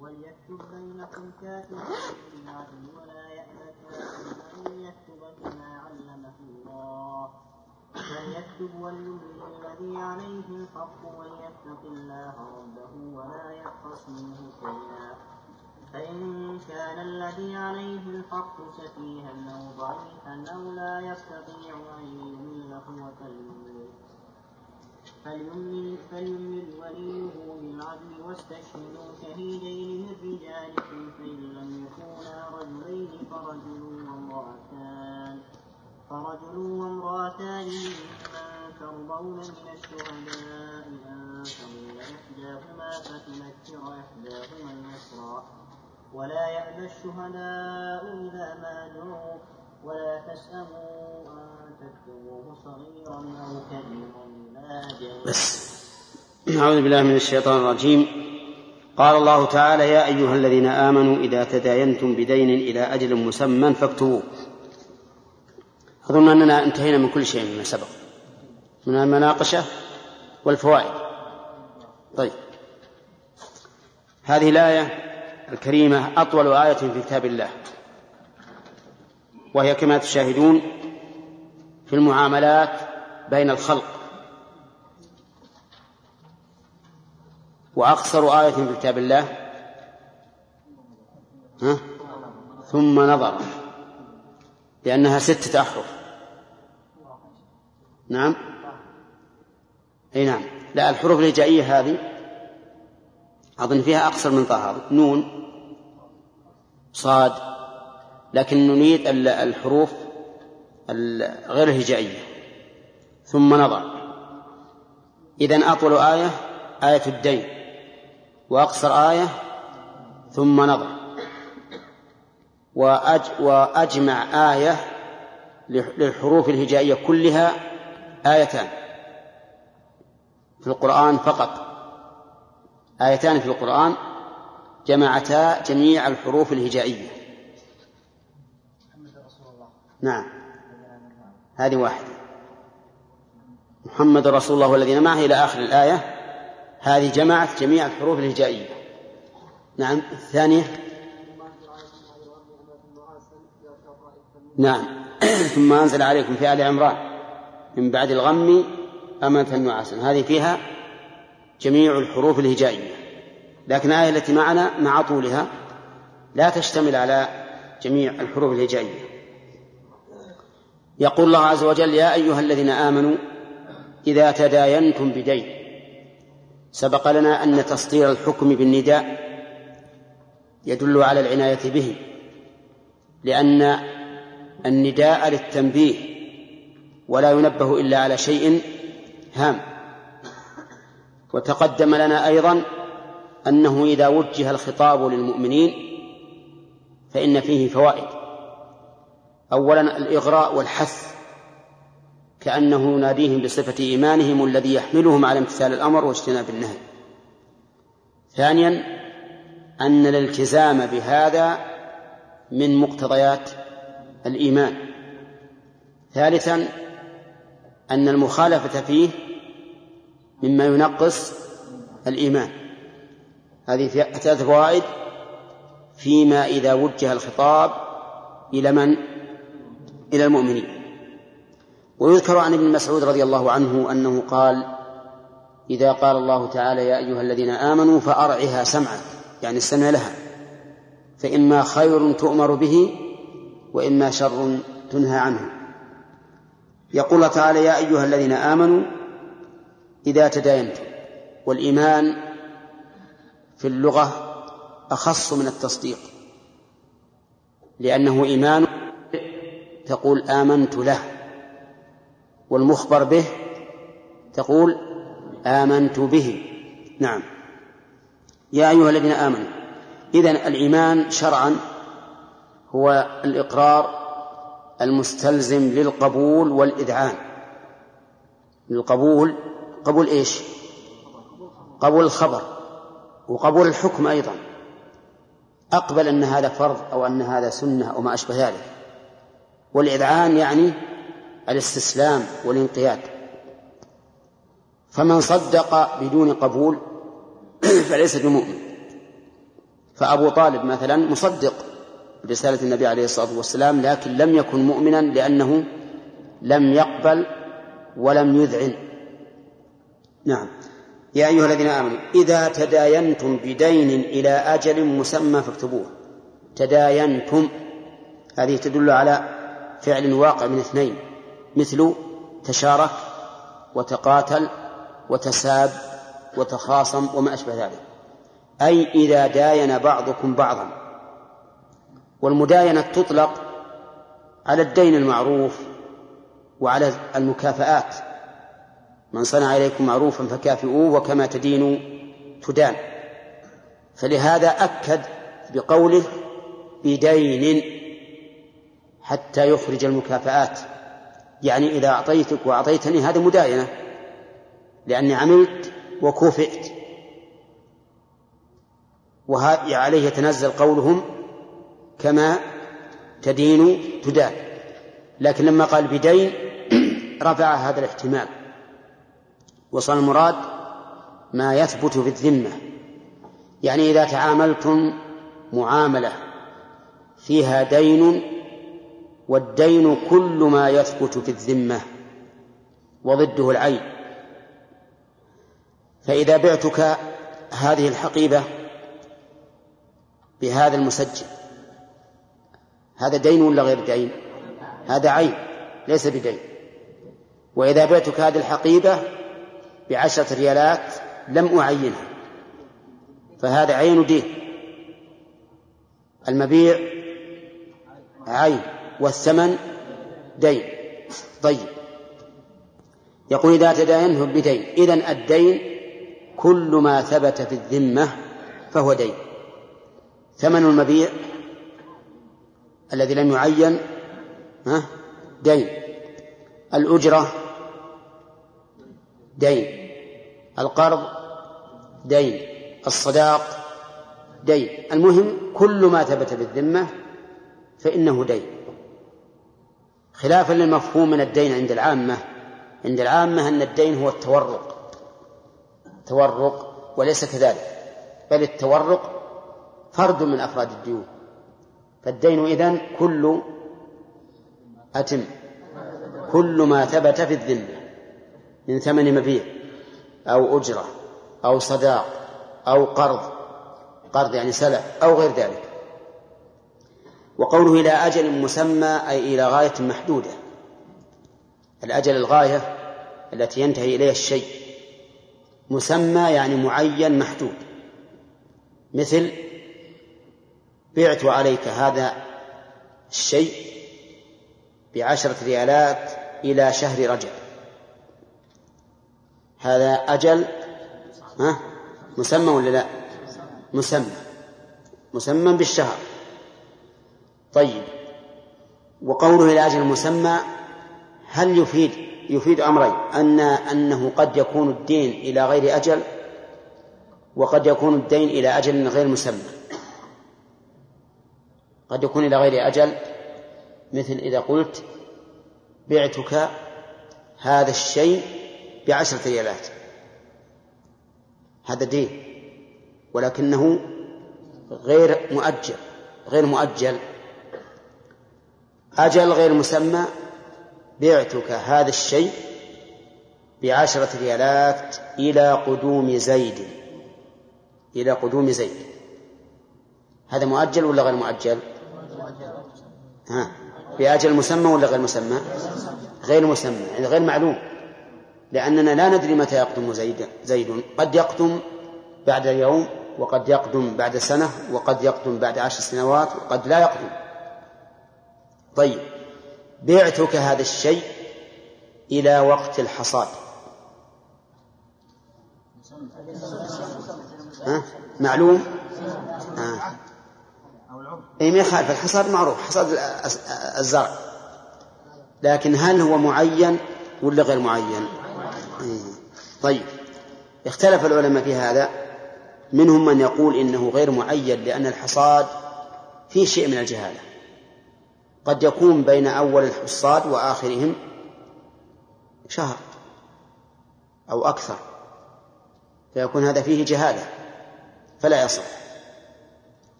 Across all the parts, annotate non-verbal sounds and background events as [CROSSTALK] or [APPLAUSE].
وليكتب بينكم كاتب بالعدل ولا يأبى كاتب أن يكتب كما علمه الله فليكتب وليملل الذي عليه الحق وليتق الله ربه ولا يبخس منه شيئا فإن كان الذي عليه الحق سفيها أو ضعيفا أو لا يستطيع أن يمل هو فليملل فليملل فليملل وليه بالعدل واستشهدوا شهيدين من رجالكم فإن لم يكونا رجلين فرجل وامرأتان. فرجل وامرأتان ممن ترضون من الشهداء أن تضل إحداهما فتذكر إحداهما الأخرى ولا يأبى الشهداء إذا ما دعوا ولا تسأموا أن تكتبوه صغيرا أو كبيرا لا بس. أعوذ بالله من الشيطان الرجيم. قال الله تعالى يا أيها الذين آمنوا إذا تداينتم بدين إلى أجل مسمى فاكتبوه. أظن أننا انتهينا من كل شيء مما سبق. من المناقشة والفوائد. طيب. هذه الآية الكريمة أطول آية في كتاب الله. وهي كما تشاهدون في المعاملات بين الخلق. وأقصر آية في كتاب الله. ها؟ ثم نظر. لأنها ستة أحرف. نعم؟ أي نعم. لا الحروف الهجائية هذه أظن فيها أقصر من طه. نون صاد لكن نريد الحروف غير الهجائية. ثم نظر إذن أطول آية آية الدين. وأقصر آية ثم نظر وأج وأجمع آية للحروف الهجائية كلها آيتان. في القرآن فقط. آيتان في القرآن جمعتا جميع الحروف الهجائية. نعم. هذه واحدة. محمد رسول الله والذين معه إلى آخر الآية. هذه جمعت جميع الحروف الهجائية. نعم. الثانية. نعم. [CLEARS THROAT] ثم أنزل عليكم في آل عمران. من بعد الغم أمنة نعاسا هذه فيها جميع الحروف الهجائية. لكن الآية التي معنا مع طولها لا تشتمل على جميع الحروف الهجائية. يقول الله عز وجل يا أيها الذين آمنوا إذا تداينتم بدين سبق لنا أن تسطير الحكم بالنداء يدل على العناية به لأن النداء للتنبيه ولا ينبه إلا على شيء هام. وتقدم لنا أيضا أنه إذا وجه الخطاب للمؤمنين فإن فيه فوائد. أولا الإغراء والحث كأنه يناديهم بصفة إيمانهم الذي يحملهم على امتثال الأمر واجتناب النهي. ثانيا أن الالتزام بهذا من مقتضيات الإيمان. ثالثا أن المخالفة فيه مما ينقص الإيمان. هذه ثلاث فوائد فيما إذا وجه الخطاب إلى من؟ إلى المؤمنين. ويذكر عن ابن مسعود رضي الله عنه أنه قال إذا قال الله تعالى يا أيها الذين آمنوا فأرعها سمعا يعني استمع لها. فإما خير تؤمر به وإما شر تنهى عنه. يقول تعالى يا أيها الذين آمنوا إذا تداينتم والإيمان في اللغة أخص من التصديق لأنه إيمان تقول آمنت له والمخبر به تقول آمنت به. نعم. يا أيها الذين آمنوا إذن الإيمان شرعا هو الإقرار المستلزم للقبول والإذعان. للقبول قبول إيش؟ قبول الخبر وقبول الحكم أيضا. أقبل أن هذا فرض أو أن هذا سنة أو ما أشبه ذلك. والإذعان يعني الاستسلام والانقياد. فمن صدق بدون قبول [CLEARS THROAT] فليس بمؤمن. فأبو طالب مثلا مصدق برسالة النبي عليه الصلاة والسلام لكن لم يكن مؤمنا لأنه لم يقبل ولم يذعن. نعم. يا أيها الذين آمنوا إذا تداينتم بدين إلى أجل مسمى فاكتبوه. تداينتم. هذه تدل على فعل واقع من اثنين مثل تشارك وتقاتل وتساب وتخاصم وما أشبه ذلك. أي إذا داين بعضكم بعضا. والمداينة تطلق على الدين المعروف وعلى المكافآت. من صنع إليكم معروفا فكافئوه وكما تدين تدان. فلهذا أكد بقوله بدين حتى يخرج المكافآت. يعني إذا أعطيتك وأعطيتني هذا مداينة. لأني عملت وكوفئت. وعليه يتنزل قولهم كما تدين تدان. لكن لما قال بدين [CLEARS THROAT] رفع هذا الاحتمال. وصل المراد ما يثبت في الذمة. يعني إذا تعاملتم معاملة فيها دين والدين كل ما يثبت في الذمة وضده العين. فإذا بعتك هذه الحقيبة بهذا المسجل هذا دين ولا غير دين؟ هذا عين ليس بدين. وإذا بعتك هذه الحقيبة بعشرة ريالات لم أعينها فهذا عين دين. المبيع عين. والثمن دين. طيب. يقول إذا تداينه بدين. إذن الدين كل ما ثبت في الذمة فهو دين. ثمن المبيع الذي لم يعين دين. الأجرة دين. القرض دين. الصداق دين. المهم كل ما ثبت بالذمة فإنه دين. خلافا للمفهوم من الدين عند العامة عند العامة أن الدين هو التورق. تورق وليس كذلك بل التورق فرد من أفراد الديون. فالدين إذن كل أتم كل ما ثبت في الذمة من ثمن مبيع أو أجرة أو صداق أو قرض قرض يعني سلف أو غير ذلك. وقوله إلى أجل مسمى أي إلى غاية محدودة. الأجل الغاية التي ينتهي إليها الشيء. مسمى يعني معين محدود. مثل بعت عليك هذا الشيء بعشرة ريالات إلى شهر رجب. هذا أجل ها؟ مسمى ولا لا؟ مسمى. مسمى بالشهر. طيب. وقوله إلى أجل مسمى هل يفيد يفيد أمرين؟ أن أنه قد يكون الدين إلى غير أجل وقد يكون الدين إلى أجل غير مسمى. قد يكون إلى غير أجل مثل إذا قلت بعتك هذا الشيء بعشرة ريالات. هذا دين ولكنه غير مؤجل غير مؤجل. أجل غير مسمى؟ بعتك هذا الشيء بعشرة ريالات إلى قدوم زيد. إلى قدوم زيد. هذا مؤجل ولا غير مؤجل؟ ها بأجل مسمى ولا غير مسمى؟ غير مسمى يعني غير معلوم. لأننا لا ندري متى يقدم زيد زيد. قد يقدم بعد يوم وقد يقدم بعد سنة وقد يقدم بعد عشر سنوات وقد لا يقدم. طيب بعتك هذا الشيء إلى وقت الحصاد ها؟ معلوم. أي ما يخالف الحصاد معروف حصاد الزرع لكن هل هو معين ولا غير معين إيه. طيب اختلف العلماء في هذا منهم من يقول إنه غير معين لأن الحصاد فيه شيء من الجهالة قد يكون بين أول الحصاد وآخرهم شهر أو أكثر فيكون هذا فيه جهالة فلا يصح.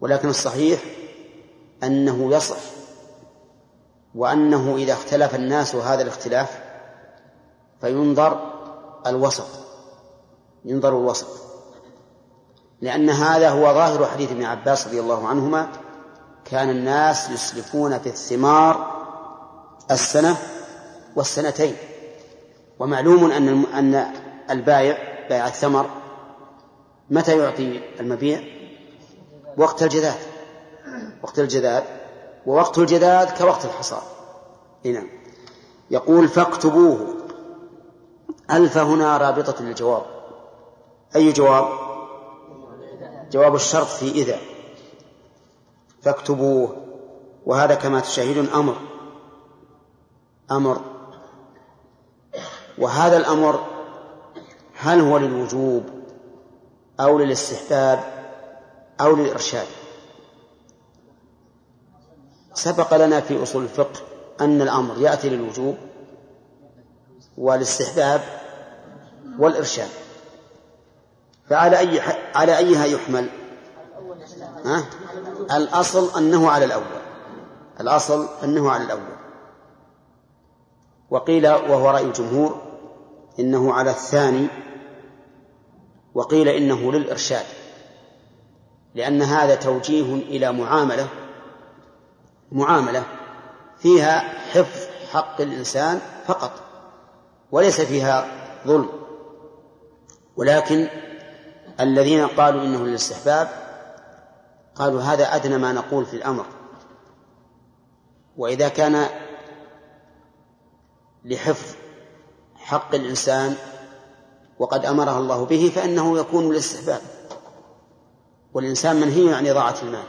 ولكن الصحيح أنه يصح وأنه إذا اختلف الناس هذا الاختلاف فينظر الوسط ينظر الوسط لأن هذا هو ظاهر حديث ابن عباس رضي الله عنهما كان الناس يسلفون في الثمار السنة والسنتين. ومعلوم أن أن البائع بائع الثمر متى يعطي المبيع؟ وقت الجذاذ وقت الجذاذ ووقت الجذاذ كوقت الحصاد. نعم. يقول فاكتبوه. ألف هنا رابطة للجواب. أي جواب؟ جواب الشرط في إذا. فاكتبوه. وهذا كما تشاهدون أمر أمر. وهذا الأمر هل هو للوجوب أو للاستحباب أو للإرشاد؟ سبق لنا في أصول الفقه أن الأمر يأتي للوجوب والاستحباب والإرشاد. فعلى أي على أيها يحمل؟ ها؟ الأصل أنه على الأول. الأصل أنه على الأول. وقيل وهو رأي الجمهور إنه على الثاني وقيل إنه للإرشاد لأن هذا توجيه إلى معاملة معاملة فيها حفظ حق الإنسان فقط وليس فيها ظلم. ولكن الذين قالوا إنه للاستحباب قالوا هذا أدنى ما نقول في الأمر. وإذا كان لحفظ حق الإنسان وقد أمرها الله به فإنه يكون للاستحباب. والإنسان منهي عن إضاعة المال.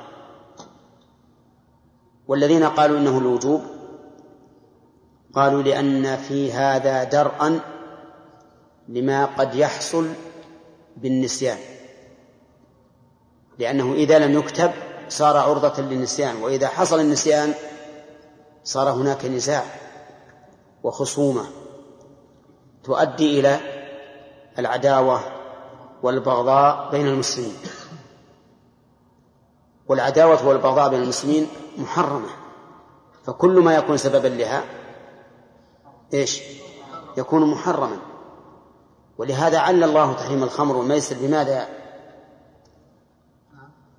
والذين قالوا إنه الوجوب قالوا لأن في هذا درءا لما قد يحصل بالنسيان. لأنه إذا لم يكتب صار عرضة للنسيان وإذا حصل النسيان صار هناك نزاع وخصومة تؤدي إلى العداوة والبغضاء بين المسلمين والعداوة والبغضاء بين المسلمين محرمة فكل ما يكون سببا لها إيش؟ يكون محرما ولهذا عل الله تحريم الخمر والميسر بماذا؟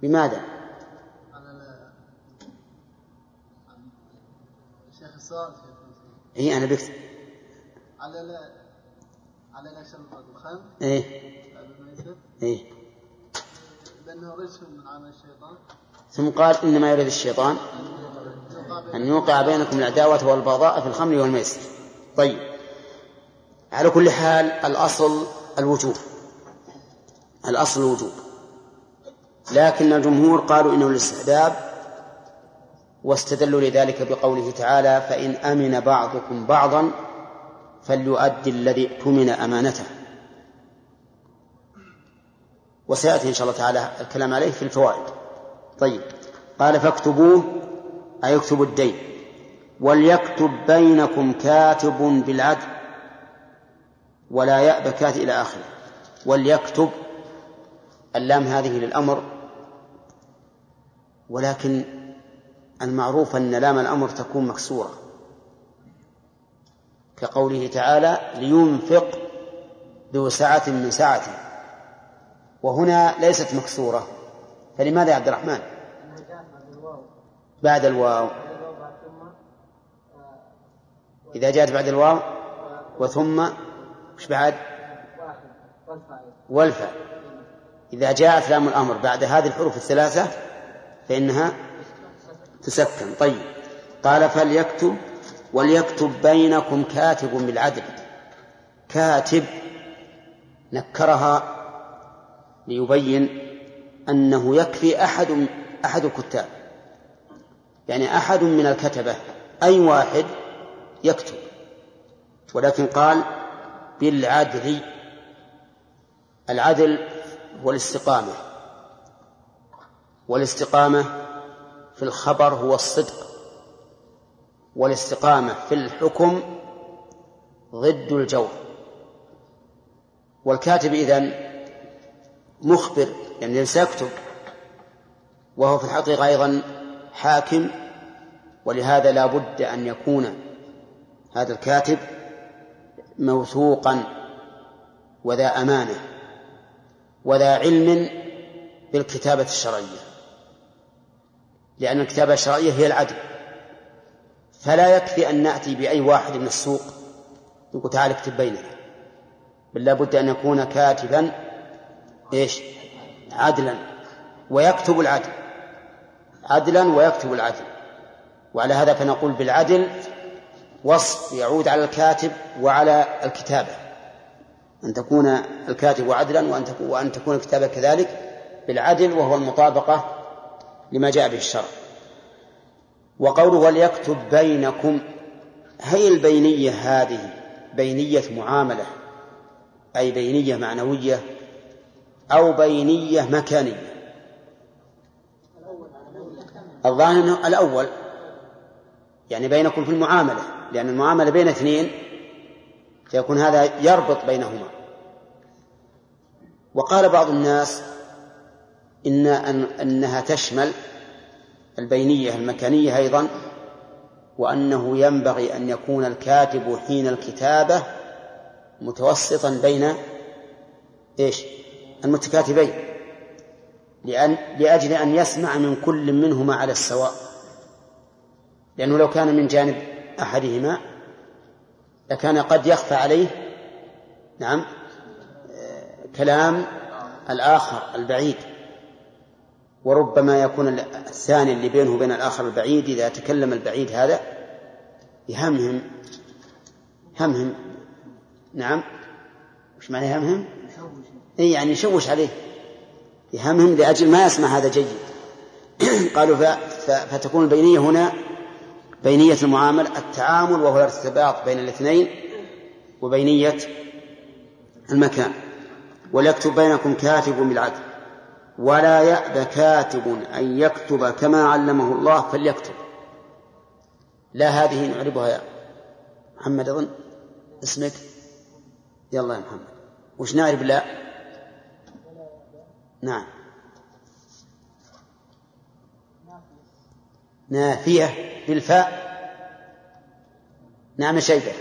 بماذا؟ شيخ السؤال اي أنا بكتب على لا على لا شرب الخمر. إيه. إيه. لأنه رجس من عمل الشيطان. ثم قال إنما يريد الشيطان أن يوقع بينكم العداوة والبغضاء في الخمر والميسر. طيب. على كل حال الأصل الوجوب. الأصل الوجوب. لكن الجمهور قالوا إنه الاستحباب واستدلوا لذلك بقوله تعالى فإن أمن بعضكم بعضا فليؤدي الذي اؤتمن أمانته. وسيأتي إن شاء الله تعالى الكلام عليه في الفوائد. طيب قال فاكتبوه أي اكتبوا الدين. وليكتب بينكم كاتب بالعدل ولا يأبى كاتب إلى آخره. وليكتب اللام هذه للأمر ولكن المعروف أن لام الأمر تكون مكسورة. كقوله تعالى لينفق ذو سعة من سعته وهنا ليست مكسورة. فلماذا يا عبد الرحمن؟ بعد الواو. إذا جاءت بعد الواو وثم وش بعد؟ والفاء. إذا جاءت لام الأمر بعد هذه الحروف الثلاثة فإنها تسكن. طيب. قال فليكتب وليكتب بينكم كاتب بالعدل. كاتب نكرها ليبين أنه يكفي أحد أحد الكتاب. يعني أحد من الكتبة أي واحد يكتب. ولكن قال بالعدل. العدل هو الاستقامة والاستقامة في الخبر هو الصدق. والاستقامة في الحكم ضد الجور. والكاتب إذن مخبر يعني سيكتب وهو في الحقيقة أيضا حاكم ولهذا لا بد أن يكون هذا الكاتب موثوقا وذا أمانة. وذا علم بالكتابة الشرعية. لأن الكتابة الشرعية هي العدل. فلا يكفي أن نأتي بأي واحد من السوق يقول تعال اكتب بيننا. بل لابد أن يكون كاتبا إيش؟ عدلا. ويكتب العدل. عدلا ويكتب العدل. وعلى هذا فنقول بالعدل وصف يعود على الكاتب وعلى الكتابة. أن تكون الكاتب عدلا وأن تكون, وأن تكون الكتابة كذلك بالعدل وهو المطابقة لما جاء به الشرع. وقوله وليكتب بينكم هي البينية هذه؟ بينية معاملة أي بينية معنوية أو بينية مكانية؟ الظاهر الأول يعني بينكم في المعاملة لأن المعاملة بين اثنين فيكون هذا يربط بينهما وقال بعض الناس إن أن أنها تشمل البينية المكانية أيضا وأنه ينبغي أن يكون الكاتب حين الكتابة متوسطا بين إيش؟ المتكاتبين لأن لأجل أن يسمع من كل منهما على السواء لأنه لو كان من جانب أحدهما لكان قد يخفى عليه نعم كلام الآخر البعيد. وربما يكون الثاني اللي بينه وبين الآخر البعيد إذا تكلم البعيد هذا يهمهم همهم نعم وش معنى يهمهم؟ إي يعني يشوش عليه. يهمهم لأجل ما يسمع هذا جيد. [CLEARS THROAT] قالوا فتكون البينية هنا بينية المعاملة التعامل وهو الارتباط بين الاثنين وبينية المكان. وليكتب بينكم كاتب بالعدل. ولا يأبى كاتب أن يكتب كما علمه الله فليكتب. لا هذه نعربها يا محمد أظن. اسمك؟ يلا يا محمد. وش نعرب لا؟ نعم. نافية بالفاء. نعم شيبة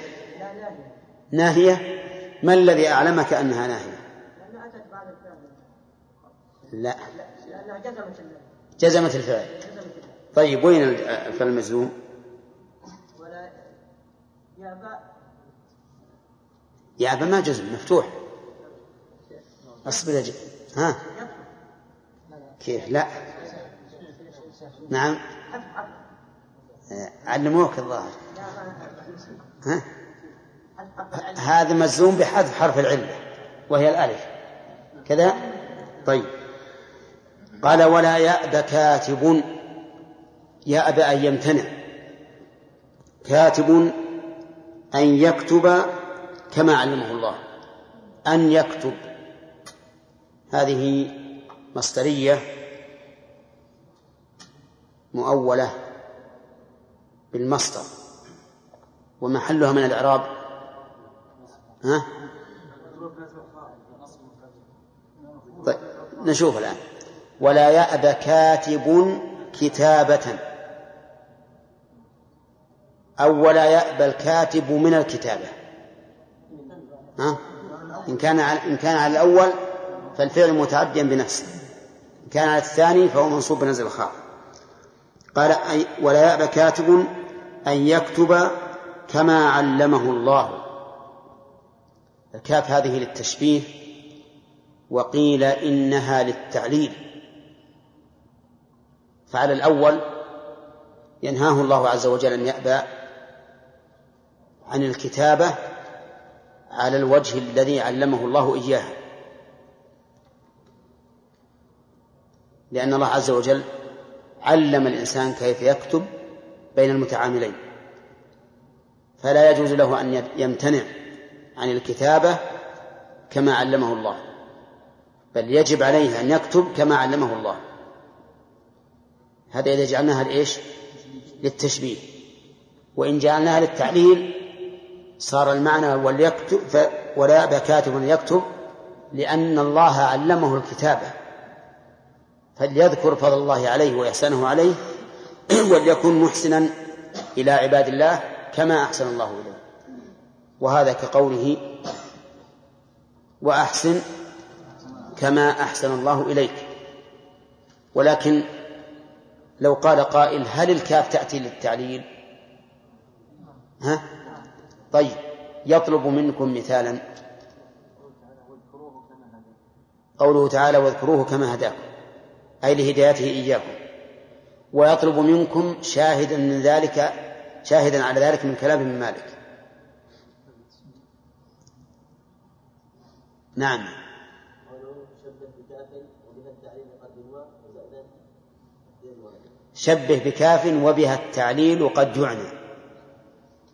ناهية. ما الذي أعلمك أنها ناهية؟ لا. جزمت الفعل طيب وين الفعل يا أبا ما جزم مفتوح. أصبر يا ها؟ كيف؟ لا. نعم. علموك الظاهر. ها؟ هذا مجزوم بحذف حرف العلة وهي الألف. كذا؟ طيب. قال ولا يأبى كاتب يأبى أن يمتنع. كاتب أن يكتب كما علمه الله. أن يكتب. هذه مصدرية مؤولة بالمصدر. ومحلها من الإعراب. ها؟ طيب نشوف الآن. ولا يأبى كاتب كتابة. أو ولا يأبى الكاتب من الكتابة. ها؟ إن كان على إن كان على الأول فالفعل متعديا بنفسه. إن كان على الثاني فهو منصوب بنزل الخاء. قال أي ولا يأبى كاتب أن يكتب كما علمه الله. الكاف هذه للتشبيه وقيل إنها للتعليل. فعلى الأول ينهاه الله عز وجل أن يأبى عن الكتابة على الوجه الذي علمه الله إياه لأن الله عز وجل علم الإنسان كيف يكتب بين المتعاملين. فلا يجوز له أن يمتنع عن الكتابة كما علمه الله بل يجب عليه أن يكتب كما علمه الله. هذا إذا جعلناها لإيش؟ للتشبيه. وإن جعلناها للتعليل صار المعنى وليكتب ولا يأبى كاتب أن يكتب لأن الله علمه الكتابة. فليذكر فضل الله عليه وإحسانه عليه [CLEARS THROAT] وليكن محسنا إلى عباد الله كما أحسن الله إليه. وهذا كقوله وأحسن كما أحسن الله إليك. ولكن لو قال قائل هل الكاف تأتي للتعليل؟ ها؟ طيب يطلب منكم مثالا. قوله تعالى واذكروه كما هداكم. أي لهدايته إياكم. ويطلب منكم شاهدا من ذلك شاهدا على ذلك من كلام ابن مالك. نعم. شبه بكاف وبها التعليل قد يعنى.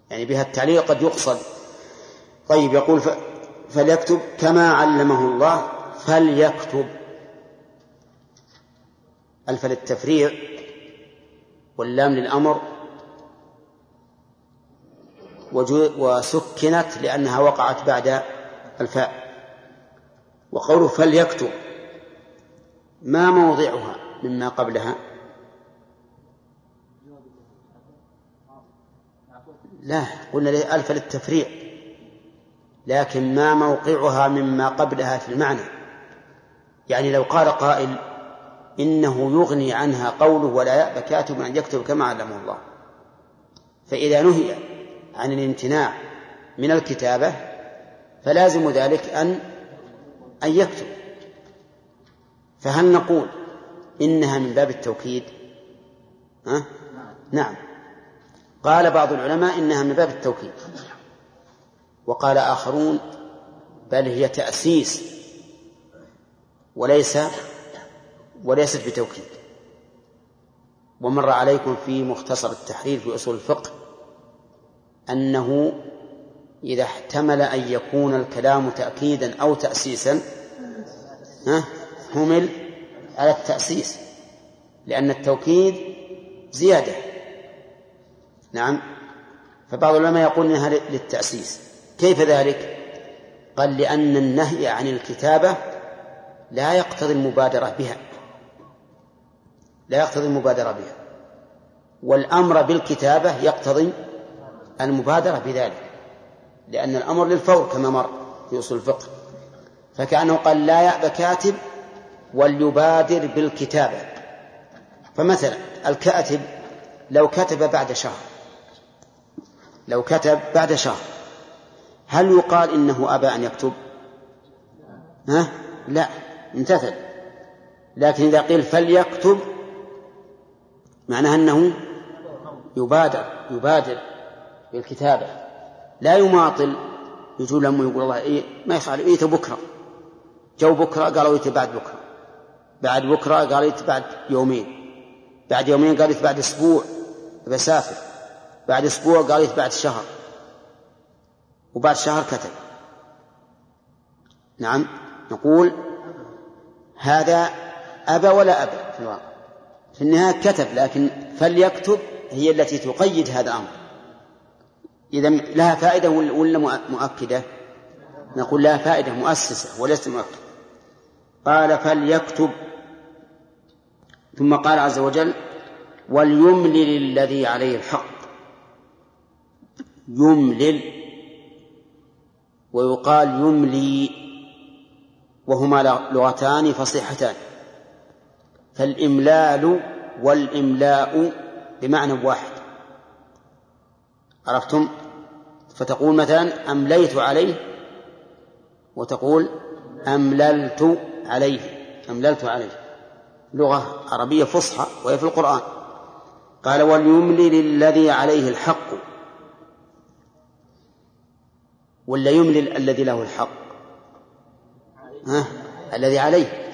يعني بها التعليل قد يقصد. طيب يقول فليكتب كما علمه الله فليكتب. ألف للتفريع واللام للأمر وسكنت لأنها وقعت بعد الفاء. وقوله فليكتب ما موضعها مما قبلها؟ لا قلنا ألف للتفريع لكن ما موقعها مما قبلها في المعنى. يعني لو قال قائل إنه يغني عنها قوله ولا يأبى كاتب أن يكتب كما علمه الله. فإذا نهي عن الامتناع من الكتابة فلازم ذلك أن أن يكتب. فهل نقول إنها من باب التوكيد؟ ها؟ نعم. قال بعض العلماء إنها من باب التوكيد. وقال آخرون بل هي تأسيس وليس وليست بتوكيد. ومر عليكم في مختصر التحرير في أصول الفقه أنه إذا احتمل أن يكون الكلام تأكيدا أو تأسيسا حمل على التأسيس لأن التوكيد زيادة. نعم. فبعض العلماء يقول إنها للتأسيس. كيف ذلك؟ قال لأن النهي عن الكتابة لا يقتضي المبادرة بها. لا يقتضي المبادرة بها. والأمر بالكتابة يقتضي المبادرة بذلك لأن الأمر للفور كما مر في أصول الفقه. فكأنه قال لا يأبى كاتب وليبادر بالكتابة. فمثلا الكاتب لو كتب بعد شهر لو كتب بعد شهر هل يقال إنه أبى أن يكتب؟ ها؟ لا امتثل. لكن إذا قيل فليكتب معناها أنه يبادر يبادر بالكتابة. لا يماطل. يجول لما يقول الله إيه ما يفعل إيه بكرة. جو بكرة قالوا إيه بعد بكرة. بعد بكرة قال إيه بعد يومين. بعد يومين قال إيه بعد أسبوع. بسافر بعد أسبوع قال إيه بعد شهر. وبعد شهر كتب. نعم. نقول هذا أبى ولا أبى في الواقع؟ في النهاية كتب لكن فليكتب هي التي تقيد هذا الأمر إذا لها فائدة ولا مؤكدة؟ نقول لها فائدة مؤسسة وليست مؤكدة قال فليكتب. ثم قال عز وجل وليملل الذي عليه الحق. يملل ويقال يملي وهما لغتان فصيحتان. فالإملال والإملاء بمعنى واحد. عرفتم؟ فتقول مثلا أمليت عليه وتقول أمللت عليه. أمللت عليه. لغة عربية فصحى وهي في القرآن. قال وليملل الذي عليه الحق. ولا يملل الذي له الحق. ها؟ الذي عليه.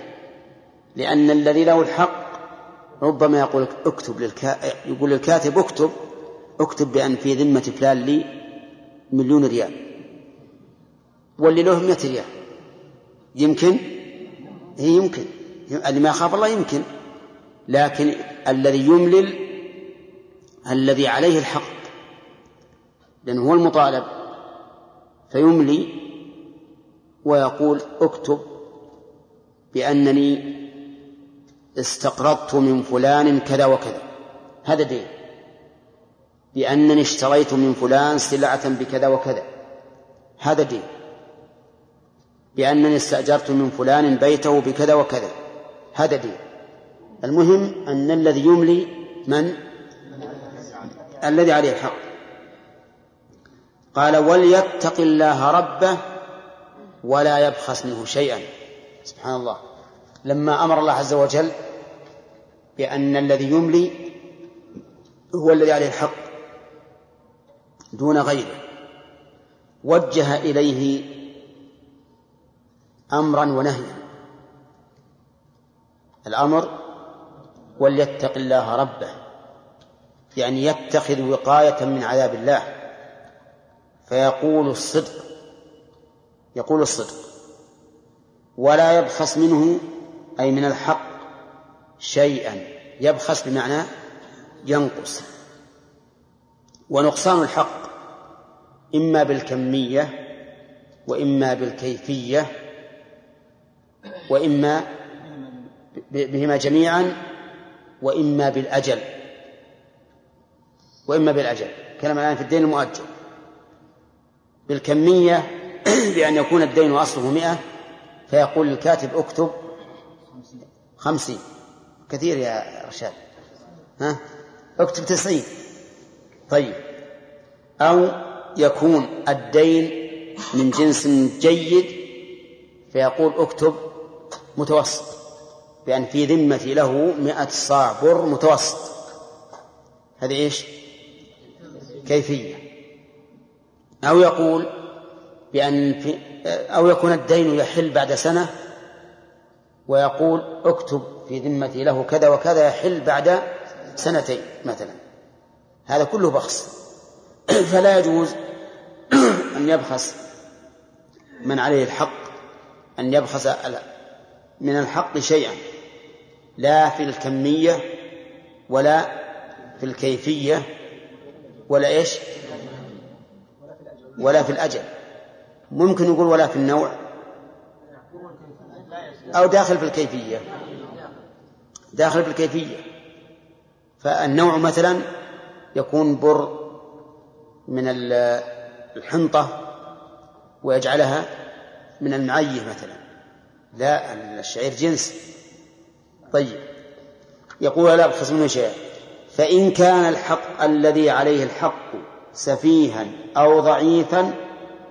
لأن الذي له الحق ربما يقول اكتب للكا... يقول للكاتب اكتب اكتب بأن في ذمة فلان لي مليون ريال. واللي له مئة ريال. يمكن؟ هي يمكن. اللي ما يخاف الله يمكن. لكن الذي يملل الذي عليه الحق. لأنه هو المطالب. فيملي ويقول اكتب بأنني استقرضت من فلان كذا وكذا. هذا دين بأنني اشتريت من فلان سلعة بكذا وكذا. هذا دين بأنني استأجرت من فلان بيته بكذا وكذا. هذا دين المهم أن الذي يملي من؟ الذي عليه الحق. قال وليتق الله ربه ولا يبخس منه شيئا. سبحان الله. لما أمر الله عز وجل بأن الذي يملي هو الذي عليه الحق دون غيره وجه إليه أمرا ونهيا. الأمر وليتق الله ربه يعني يتخذ وقاية من عذاب الله. فيقول الصدق يقول الصدق ولا يبخس منه أي من الحق شيئا. يبخس بمعنى ينقص. ونقصان الحق إما بالكمية وإما بالكيفية وإما بهما جميعا وإما بالأجل. وإما بالأجل. كلام الآن في الدين المؤجل. بالكمية [CLEARS THROAT] بأن يكون الدين أصله مئة فيقول الكاتب اكتب خمسين. كثير يا رشاد. ها؟ اكتب تسعين. طيب. أو يكون الدين من جنس جيد فيقول اكتب متوسط. بأن في ذمتي له مئة صاع بر متوسط. هذه إيش؟ كيفية. أو يقول بأن في أو يكون الدين يحل بعد سنة ويقول اكتب في ذمتي له كذا وكذا يحل بعد سنتين مثلا. هذا كله بخس. [CLEARS THROAT] فلا يجوز [CLEARS THROAT] أن يبخس من عليه الحق أن يبخس من الحق شيئا لا في الكمية ولا في الكيفية ولا إيش؟ ولا في الأجل. ممكن يقول ولا في النوع. أو داخل في الكيفية. داخل في الكيفية. فالنوع مثلا يكون بر من الحنطة ويجعلها من المعية مثلا. لا الشعير جنس. طيب. يقول لا أبخس منه شيئا فإن كان الحق الذي عليه الحق سفيها أو ضعيفا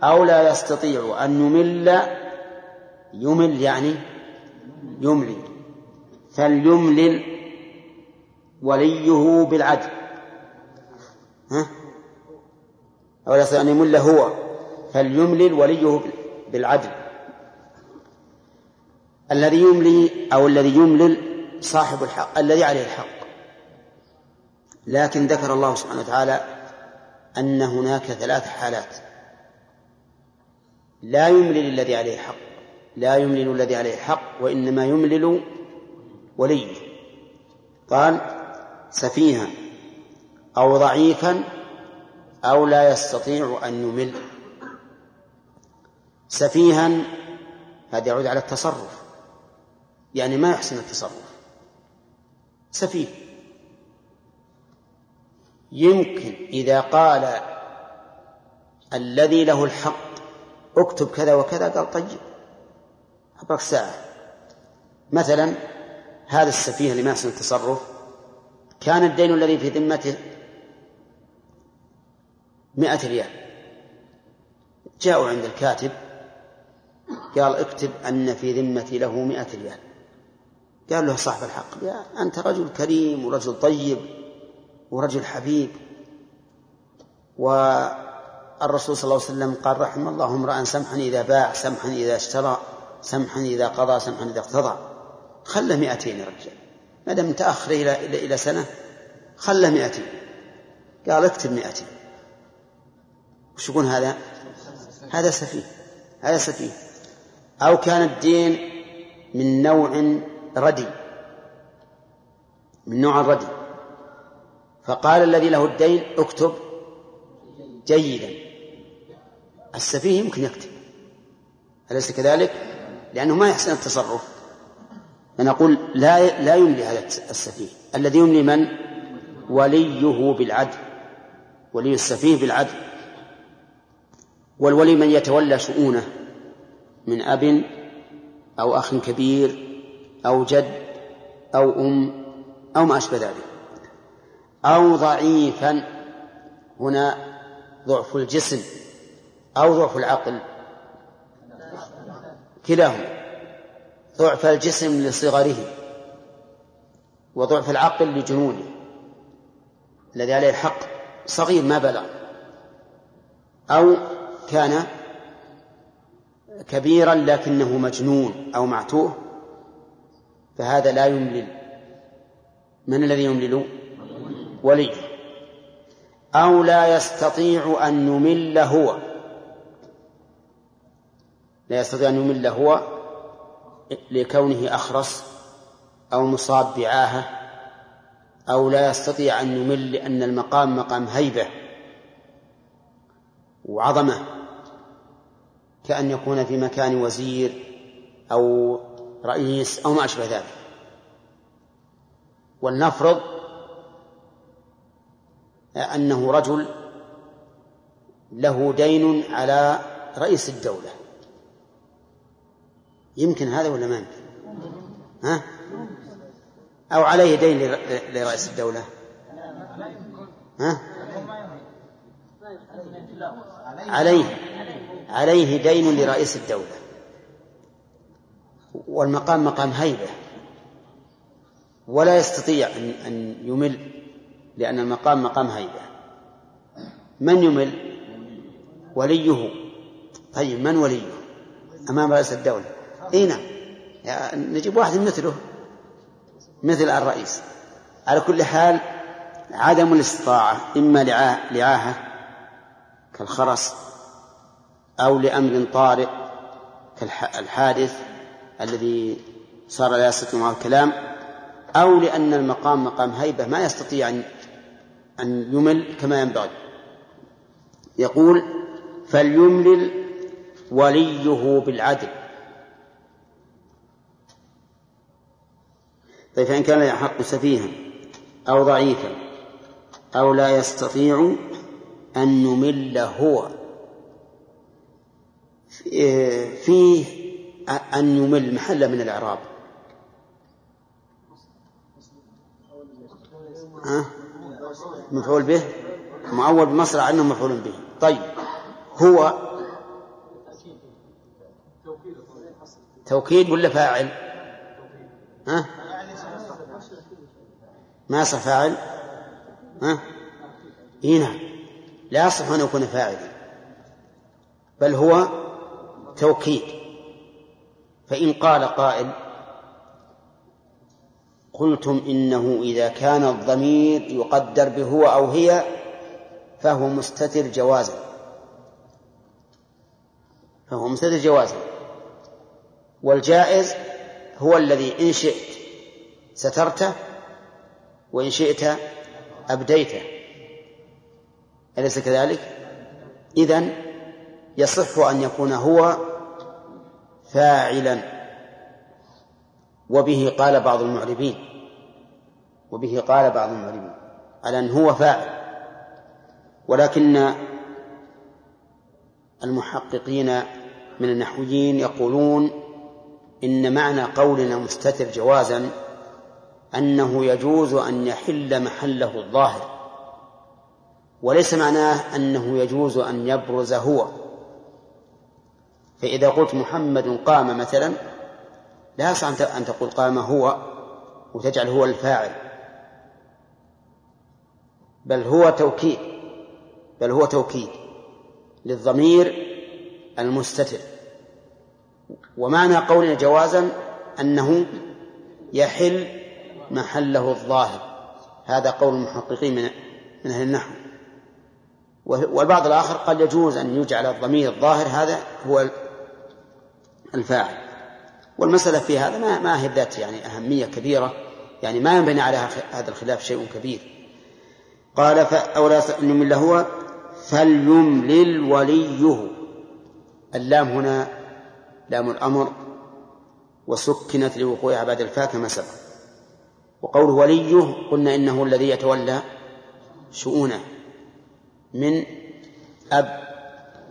أو لا يستطيع أن يمل يمل يعني يملي فليملل وليه بالعدل. ها؟ أو يستطيع أن يمل هو فليملل وليه بالعدل. الذي يملي أو الذي يملل صاحب الحق الذي عليه الحق. لكن ذكر الله سبحانه وتعالى أن هناك ثلاث حالات. لا يملل الذي عليه الحق لا يملل الذي عليه الحق وإنما يملل وليه قال سفيها أو ضعيفا أو لا يستطيع أن يمل. سفيها هذا يعود على التصرف يعني ما يحسن التصرف. سفيه. يمكن إذا قال الذي له الحق اكتب كذا وكذا قال طيب. أعطاك ساعة. مثلا هذا السفيه اللي ما يحسن التصرف كان الدين الذي في ذمته مئة ريال. جاءوا عند الكاتب قال اكتب أن في ذمتي له مئة ريال. قال له صاحب الحق يا أنت رجل كريم ورجل طيب ورجل حبيب. والرسول صلى الله عليه وسلم قال رحم الله امرأ سمحا إذا باع سمحا إذا اشترى. سمحا إذا قضى سمحا إذا اقتضى. خله مئتين يا رجال. ما دام تأخر إلى إلى إلى سنة خله مئتين. قال اكتب مئتين. وش يكون هذا؟ هذا سفيه. هذا سفيه. أو كان الدين من نوع ردي. من نوع الردي فقال الذي له الدين اكتب جيدا. السفيه يمكن يكتب. أليس كذلك؟ لأنه ما يحسن التصرف. فنقول لا لا يملي هذا السفيه. الذي يملي من؟ وليه بالعدل. ولي السفيه بالعدل. والولي من يتولى شؤونه من أب أو أخ كبير أو جد أو أم أو ما أشبه ذلك. أو ضعيفا. هنا ضعف الجسم أو ضعف العقل. كلاهما ضعف الجسم لصغره وضعف العقل لجنونه الذي عليه الحق صغير ما بلغ أو كان كبيرا لكنه مجنون أو معتوه فهذا لا يملل. من الذي يملل؟ ولي أو لا يستطيع أن يمل هو. لا يستطيع أن يمل هو لكونه أخرس أو مصاب بعاهة أو لا يستطيع أن يمل لأن المقام مقام هيبة وعظمة كأن يكون في مكان وزير أو رئيس أو ما أشبه ذلك. ولنفرض أنه رجل له دين على رئيس الدولة. يمكن هذا ولا ما يمكن ها؟ أو عليه دين لرئيس الدولة ها؟ عليه عليه دين لرئيس الدولة والمقام مقام هيبة ولا يستطيع أن أن يمل لأن المقام مقام هيبة من يمل؟ وليه طيب من وليه؟ أمام رئيس الدولة إي نعم. نجيب واحد مثله مثل الرئيس. على كل حال عدم الاستطاعة إما لعاهة كالخرس أو لأمر طارئ كالحادث الذي صار لا يستطيع معه الكلام أو لأن المقام مقام هيبة ما يستطيع أن أن يمل كما ينبغي. يقول فليملل وليه بالعدل. طيب فإن كان يحق سفيها أو ضعيفا أو لا يستطيع أن يمل هو فيه أن يمل محل من الإعراب ها؟ مفعول به معول بمصرع أنه مفعول به طيب هو توكيد ولا فاعل ها؟ ما يصح فاعل؟ ها؟ إيه نعم. لا يصح أن يكون فاعلا بل هو توكيد. فإن قال قائل قلتم إنه إذا كان الضمير يقدر بهو أو هي فهو مستتر جوازا. فهو مستتر جوازا. والجائز هو الذي إن شئت سترته وإن شئت أبديته. أليس كذلك؟ إذن يصح أن يكون هو فاعلا. وبه قال بعض المعربين. وبه قال بعض المعربين. على أن هو فاعل. ولكن المحققين من النحويين يقولون إن معنى قولنا مستتر جوازا أنه يجوز أن يحل محله الظاهر وليس معناه أنه يجوز أن يبرز هو. فإذا قلت محمد قام مثلا لا يصح أن تقول قام هو وتجعل هو الفاعل. بل هو توكيد بل هو توكيد للضمير المستتر. ومعنى قولنا جوازا أنه يحل محله الظاهر. هذا قول المحققين من من أهل النحو. والبعض الآخر قد يجوز أن يجعل الضمير الظاهر هذا هو الفاعل. والمسألة في هذا ما, ما هي ذات يعني أهمية كبيرة. يعني ما ينبني على هذا الخلاف شيء كبير. قال أو لا يمل هو فليملل وليه. اللام هنا لام الأمر وسكنت لوقوعها بعد الفاء كما سبق. وقوله وليه قلنا إنه الذي يتولى شؤونه من أب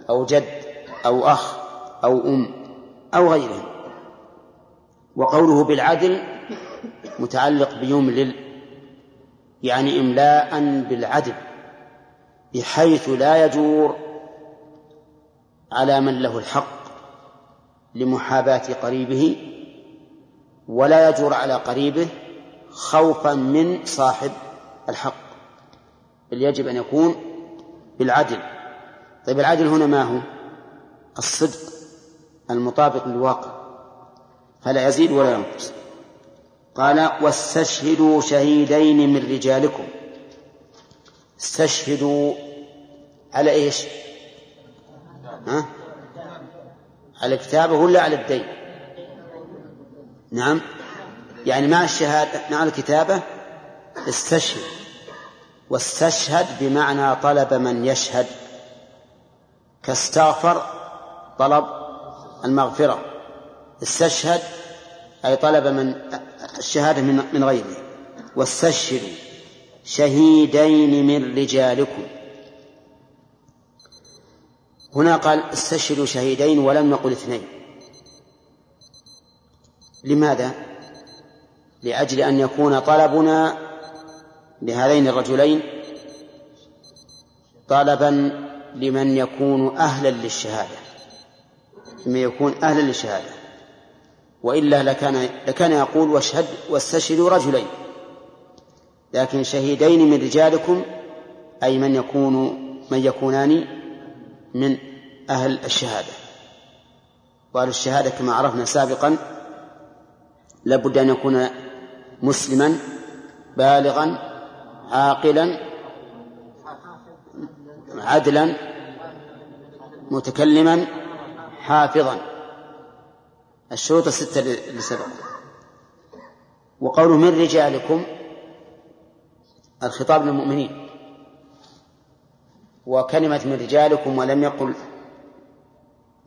أو جد أو أخ أو أم أو غيرهم. وقوله بالعدل متعلق بيملل يعني إملاء بالعدل بحيث لا يجور على من له الحق لمحاباة قريبه ولا يجور على قريبه خوفا من صاحب الحق بل يجب أن يكون بالعدل طيب العدل هنا ما هو الصدق المطابق للواقع فلا يزيد ولا ينقص قال واستشهدوا شهيدين من رجالكم استشهدوا على إيش؟ ها؟ على الكتابة ولا على الدين؟ نعم يعني مع الشهادة مع الكتابة استشهد. واستشهد بمعنى طلب من يشهد. كاستغفر طلب المغفرة. استشهد أي طلب من الشهادة من غيره. واستشهدوا شهيدين من رجالكم. هنا قال استشهدوا شهيدين ولم نقل اثنين. لماذا؟ لأجل أن يكون طلبنا لهذين الرجلين طلبا لمن يكون أهلا للشهادة لمن يكون أهلا للشهادة. وإلا لكان لكان يقول واشهد واستشهدوا رجلين لكن شهيدين من رجالكم أي من يكون من يكونان من أهل الشهادة. وأهل الشهادة كما عرفنا سابقا لابد أن يكون مسلما بالغا عاقلا عدلا متكلما حافظا. الشروط الستة اللي سبق. وقوله من رجالكم الخطاب للمؤمنين. وكلمة من رجالكم ولم يقل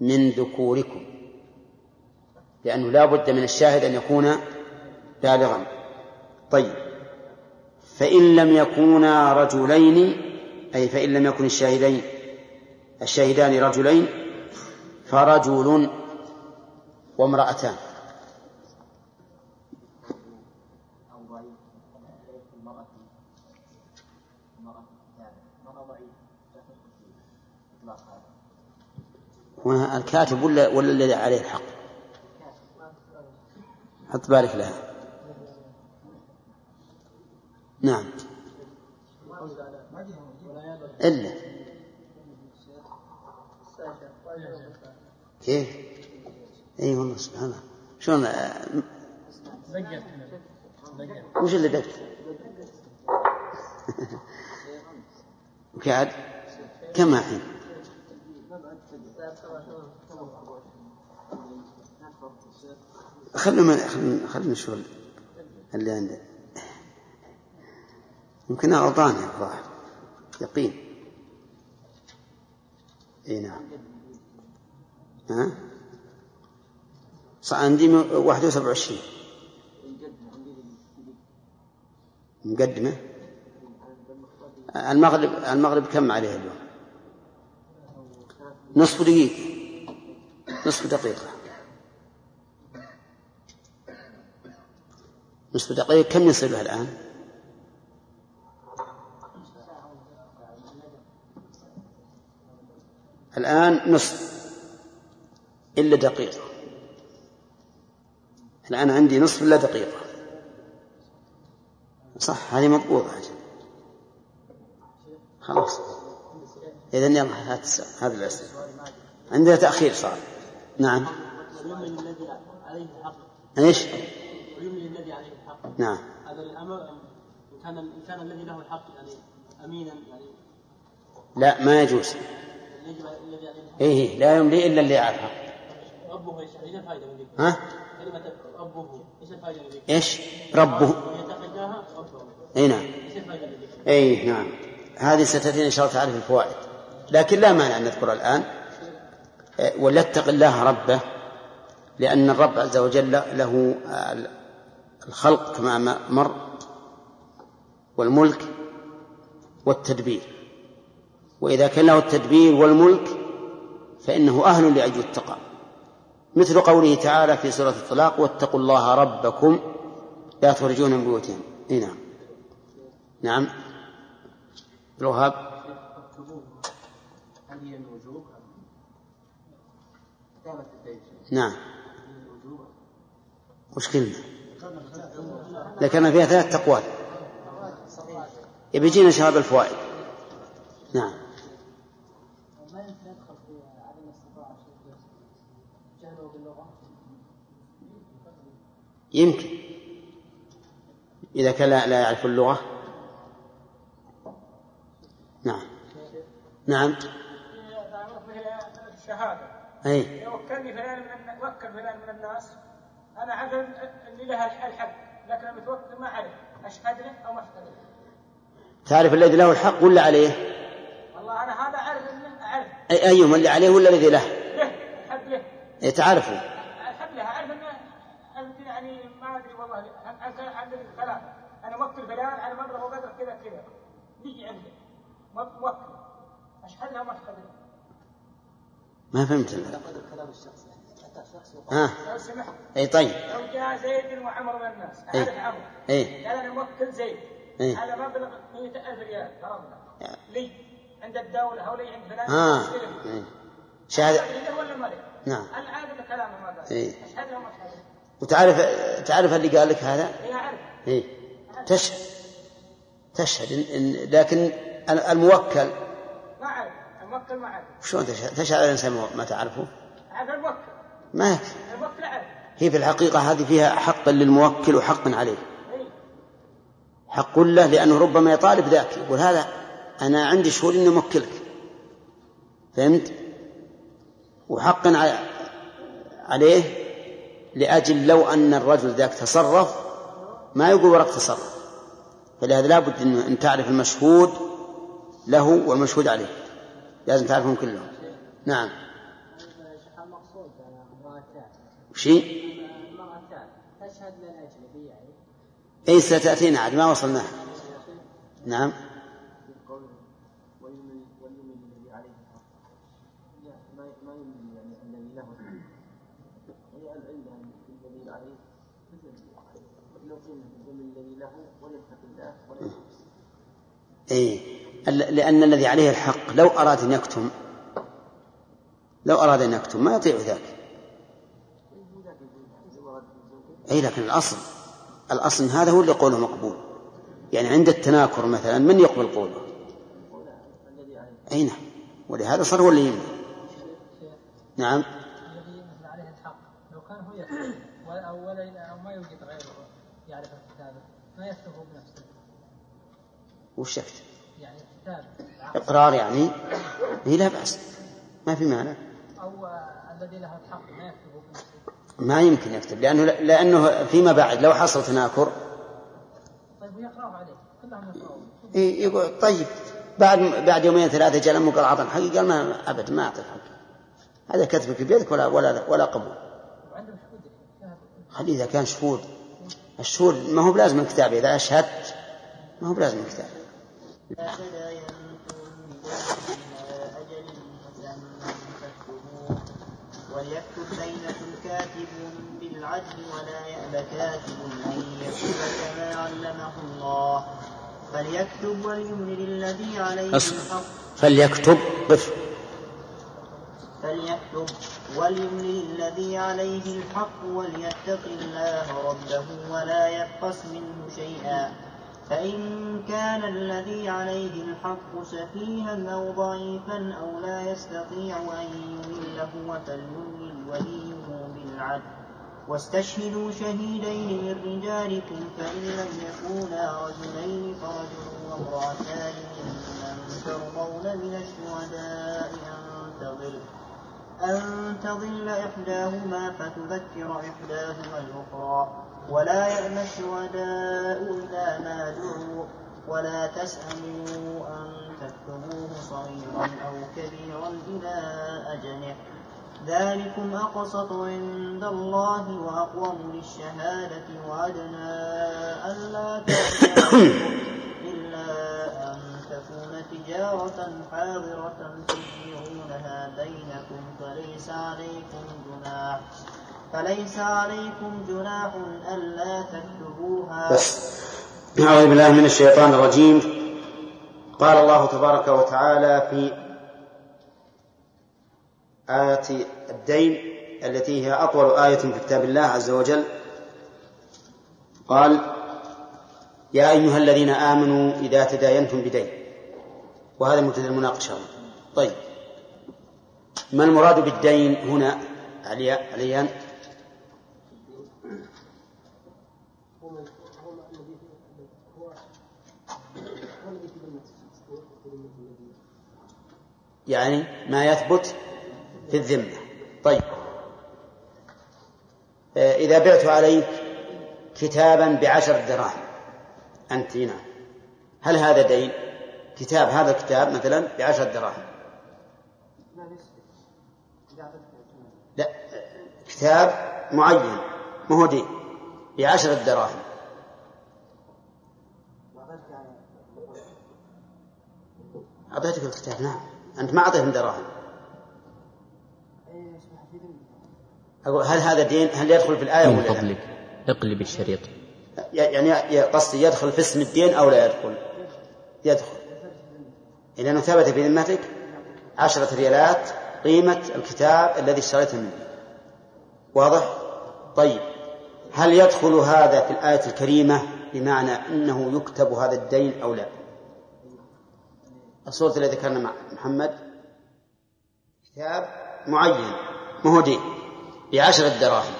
من ذكوركم لأنه لا بد من الشاهد أن يكون بالغا. طيب. فإن لم يكونا رجلين أي فإن لم يكن الشاهدين الشاهدان رجلين فرجل وامرأتان. هنا الكاتب ولا ولا الذي عليه الحق؟ حط بالك لها. نعم إلا كيف؟ إي والله سبحان الله شلون وش اللي دق؟ [LAUGHS] وكعد كم الحين؟ خلنا خلنا نشوف اللي عنده يمكن غلطان الظاهر. يقين. إي نعم. ها؟ صار عندي واحد وسبع وعشرين. مقدمة؟ المغرب المغرب كم عليه اليوم؟ نصف دقيقة. نصف دقيقة. نصف دقيقة كم يصير له الآن؟ الآن نصف إلا دقيقة الآن عندي نصف إلا دقيقة صح هذه مضبوطة خلاص. إذا يلا هات هذا الأسئلة عندنا تأخير صار. نعم. الذي عليه الحق إيش؟ الذي عليه الحق نعم. هذا الأمر إن كان إن كان الذي له الحق يعني أمينا يعني لا ما يجوز. إيه لا يملي إلا اللي يعرفها ربه إيش؟ الفائدة من ها؟ كلمة ربه إيش الفائدة من إيش؟ ربه. اي نعم. اي نعم. هذه ستأتينا إن شاء الله تعالى في الفوائد. لكن لا مانع أن نذكر الآن. وليتق الله ربه لأن الرب عز وجل له الخلق كما مر والملك والتدبير. وإذا كان له التدبير والملك فإنه أهل لأن يتقى مثل قوله تعالى في سورة الطلاق واتقوا الله ربكم لا تخرجون من بيوتهم إي نعم. نعم. الوهاب. نعم. وش كلمة؟ لكن فيها ثلاث أقوال يبي يجينا شباب الفوائد. نعم. يمكن. إذا كان لا يعرف اللغة. نعم. نعم. الشهادة أي. وكلني فلان من وكل فلان من الناس. أنا عارف اللي لها الحق لكن المتوكل ما أعرف أشهد له أو ما أشهد له. تعرف الذي له الحق ولا عليه؟ والله أنا هذا أعرف أعرف. أي أيهما اللي عليه ولا الذي له؟ له الحق له. إيه تعرفه الحق له أعرف أنه يعني ما أدري والله هل كان عندي ثلاثة أنا موكل فلان على مبلغ وقدر كذا كذا يجي عندي موكل أشهد له وما أشهد له ما فهمت. ها. لو سمحت أي طيب. لو جاء زيد وعمر من الناس اعرف عمر أي. قال أنا موكل زيد. إيه؟ على مبلغ 100000 ريال فرضنا لي عند الدولة أو لي عند فلان. آه. إيه؟ شهادة. ولا ما نعم. العادة كلامه ما قال. إيه؟ أشهد وما أشهد وتعرف تعرف اللي قال لك هذا؟ إيه أعرف. إيه تشهد. تشهد. إن لكن الموكل ما أعرف. شلون على الإنسان ما تعرفه؟ أعرف الموكل ما يكفي الموكل أعرف. هي في الحقيقة هذه فيها حق للموكل وحق عليه. حق له لأنه ربما يطالب ذاك يقول هذا أنا عندي شهود إني موكلك. فهمت؟ وحق عليه لأجل لو أن الرجل ذاك تصرف ما يقول ورق تصرف. فلهذا لابد أن تعرف المشهود له والمشهود عليه. لازم تعرفهم كلهم. نعم. شيء؟ أي ستأتينا عاد ما وصلناها نعم. إيه. لأن الذي عليه الحق لو أراد أن يكتم لو أراد أن يكتم ما يطيع ذاك أي لكن الأصل الأصل هذا هو اللي قوله مقبول. يعني عند التناكر مثلا من يقبل قوله؟ أي نعم ولهذا صار هو اللي يمنع. نعم. وش يكتب؟ إقرار يعني؟ إيه لا بأس. ما في مانع. أو الذي له الحق ما يكتبه ما يمكن يكتب لأنه لأنه فيما بعد لو حصل تناكر. طيب ويقرأ عليه. كلهم يقرأون. يقول طيب بعد بعد يومين ثلاثة جاء لما قال أعطى حقي قال ما أبد ما أعطي الحق. هذا كتبك بيدك ولا ولا ولا قبول. خليه إذا كان شهود. الشهود ما هو بلازم الكتاب إذا أشهدت ما هو بلازم الكتاب. وليكتب بينكم كاتب بالعدل ولا يأب كاتب أن يكتب كما علمه الله فليكتب وليملل الذي عليه الحق فليكتب قف. فليكتب وليملل الذي عليه الحق وليتق الله ربه ولا يبخس منه شيئا. فإن كان الذي عليه الحق سفيها أو ضعيفا أو لا يستطيع أن يمله فليملل وليه بالعدل واستشهدوا شهيدين من رجالكم فإن لم يكونا رجلين فرجل وامرأتان ممن ترضون من الشهداء أن تضل أن تضل إحداهما فتذكر إحداهما الأخرى ولا يأمى الشهداء إذا ما دعوا ولا تسأموا أن تكتبوه صغيرا أو كبيرا إلى أجله. ذلكم أقسط عند الله وأقوم للشهادة وأدنى ألا إلا أن تكون تجارة حاضرة تديرونها بينكم فليس عليكم جناح. فليس عليكم جناح ألا تكتبوها. بس. أعوذ بالله من الشيطان الرجيم. قال الله تبارك وتعالى في آية الدين التي هي أطول آية في كتاب الله عز وجل. قال يا أيها الذين آمنوا إذا تداينتم بدين. وهذا مبتدا المناقشة. طيب. ما المراد بالدين هنا عليان؟ يعني ما يثبت في الذمة. طيب. آه، إذا بعت عليك كتابا بعشر دراهم أنت هنا هل هذا دين؟ كتاب هذا الكتاب مثلا بعشر دراهم. لا كتاب معين ما هو دين بعشرة دراهم. أعطيتك الكتاب نعم. أنت ما أعطيتهم دراهم أقول هل هذا دين؟ هل يدخل في الآية من ولا لا؟ فضلك. اقلب الشريط. يعني قصدي يدخل في اسم الدين أو لا يدخل؟ يدخل. إذا أنه ثبت في ذمتك عشرة ريالات قيمة الكتاب الذي اشتريته منه واضح؟ طيب. هل يدخل هذا في الآية الكريمة بمعنى أنه يكتب هذا الدين أو لا؟ الصورة التي ذكرنا مع محمد. كتاب معين ما هو دين؟ بعشرة دراهم.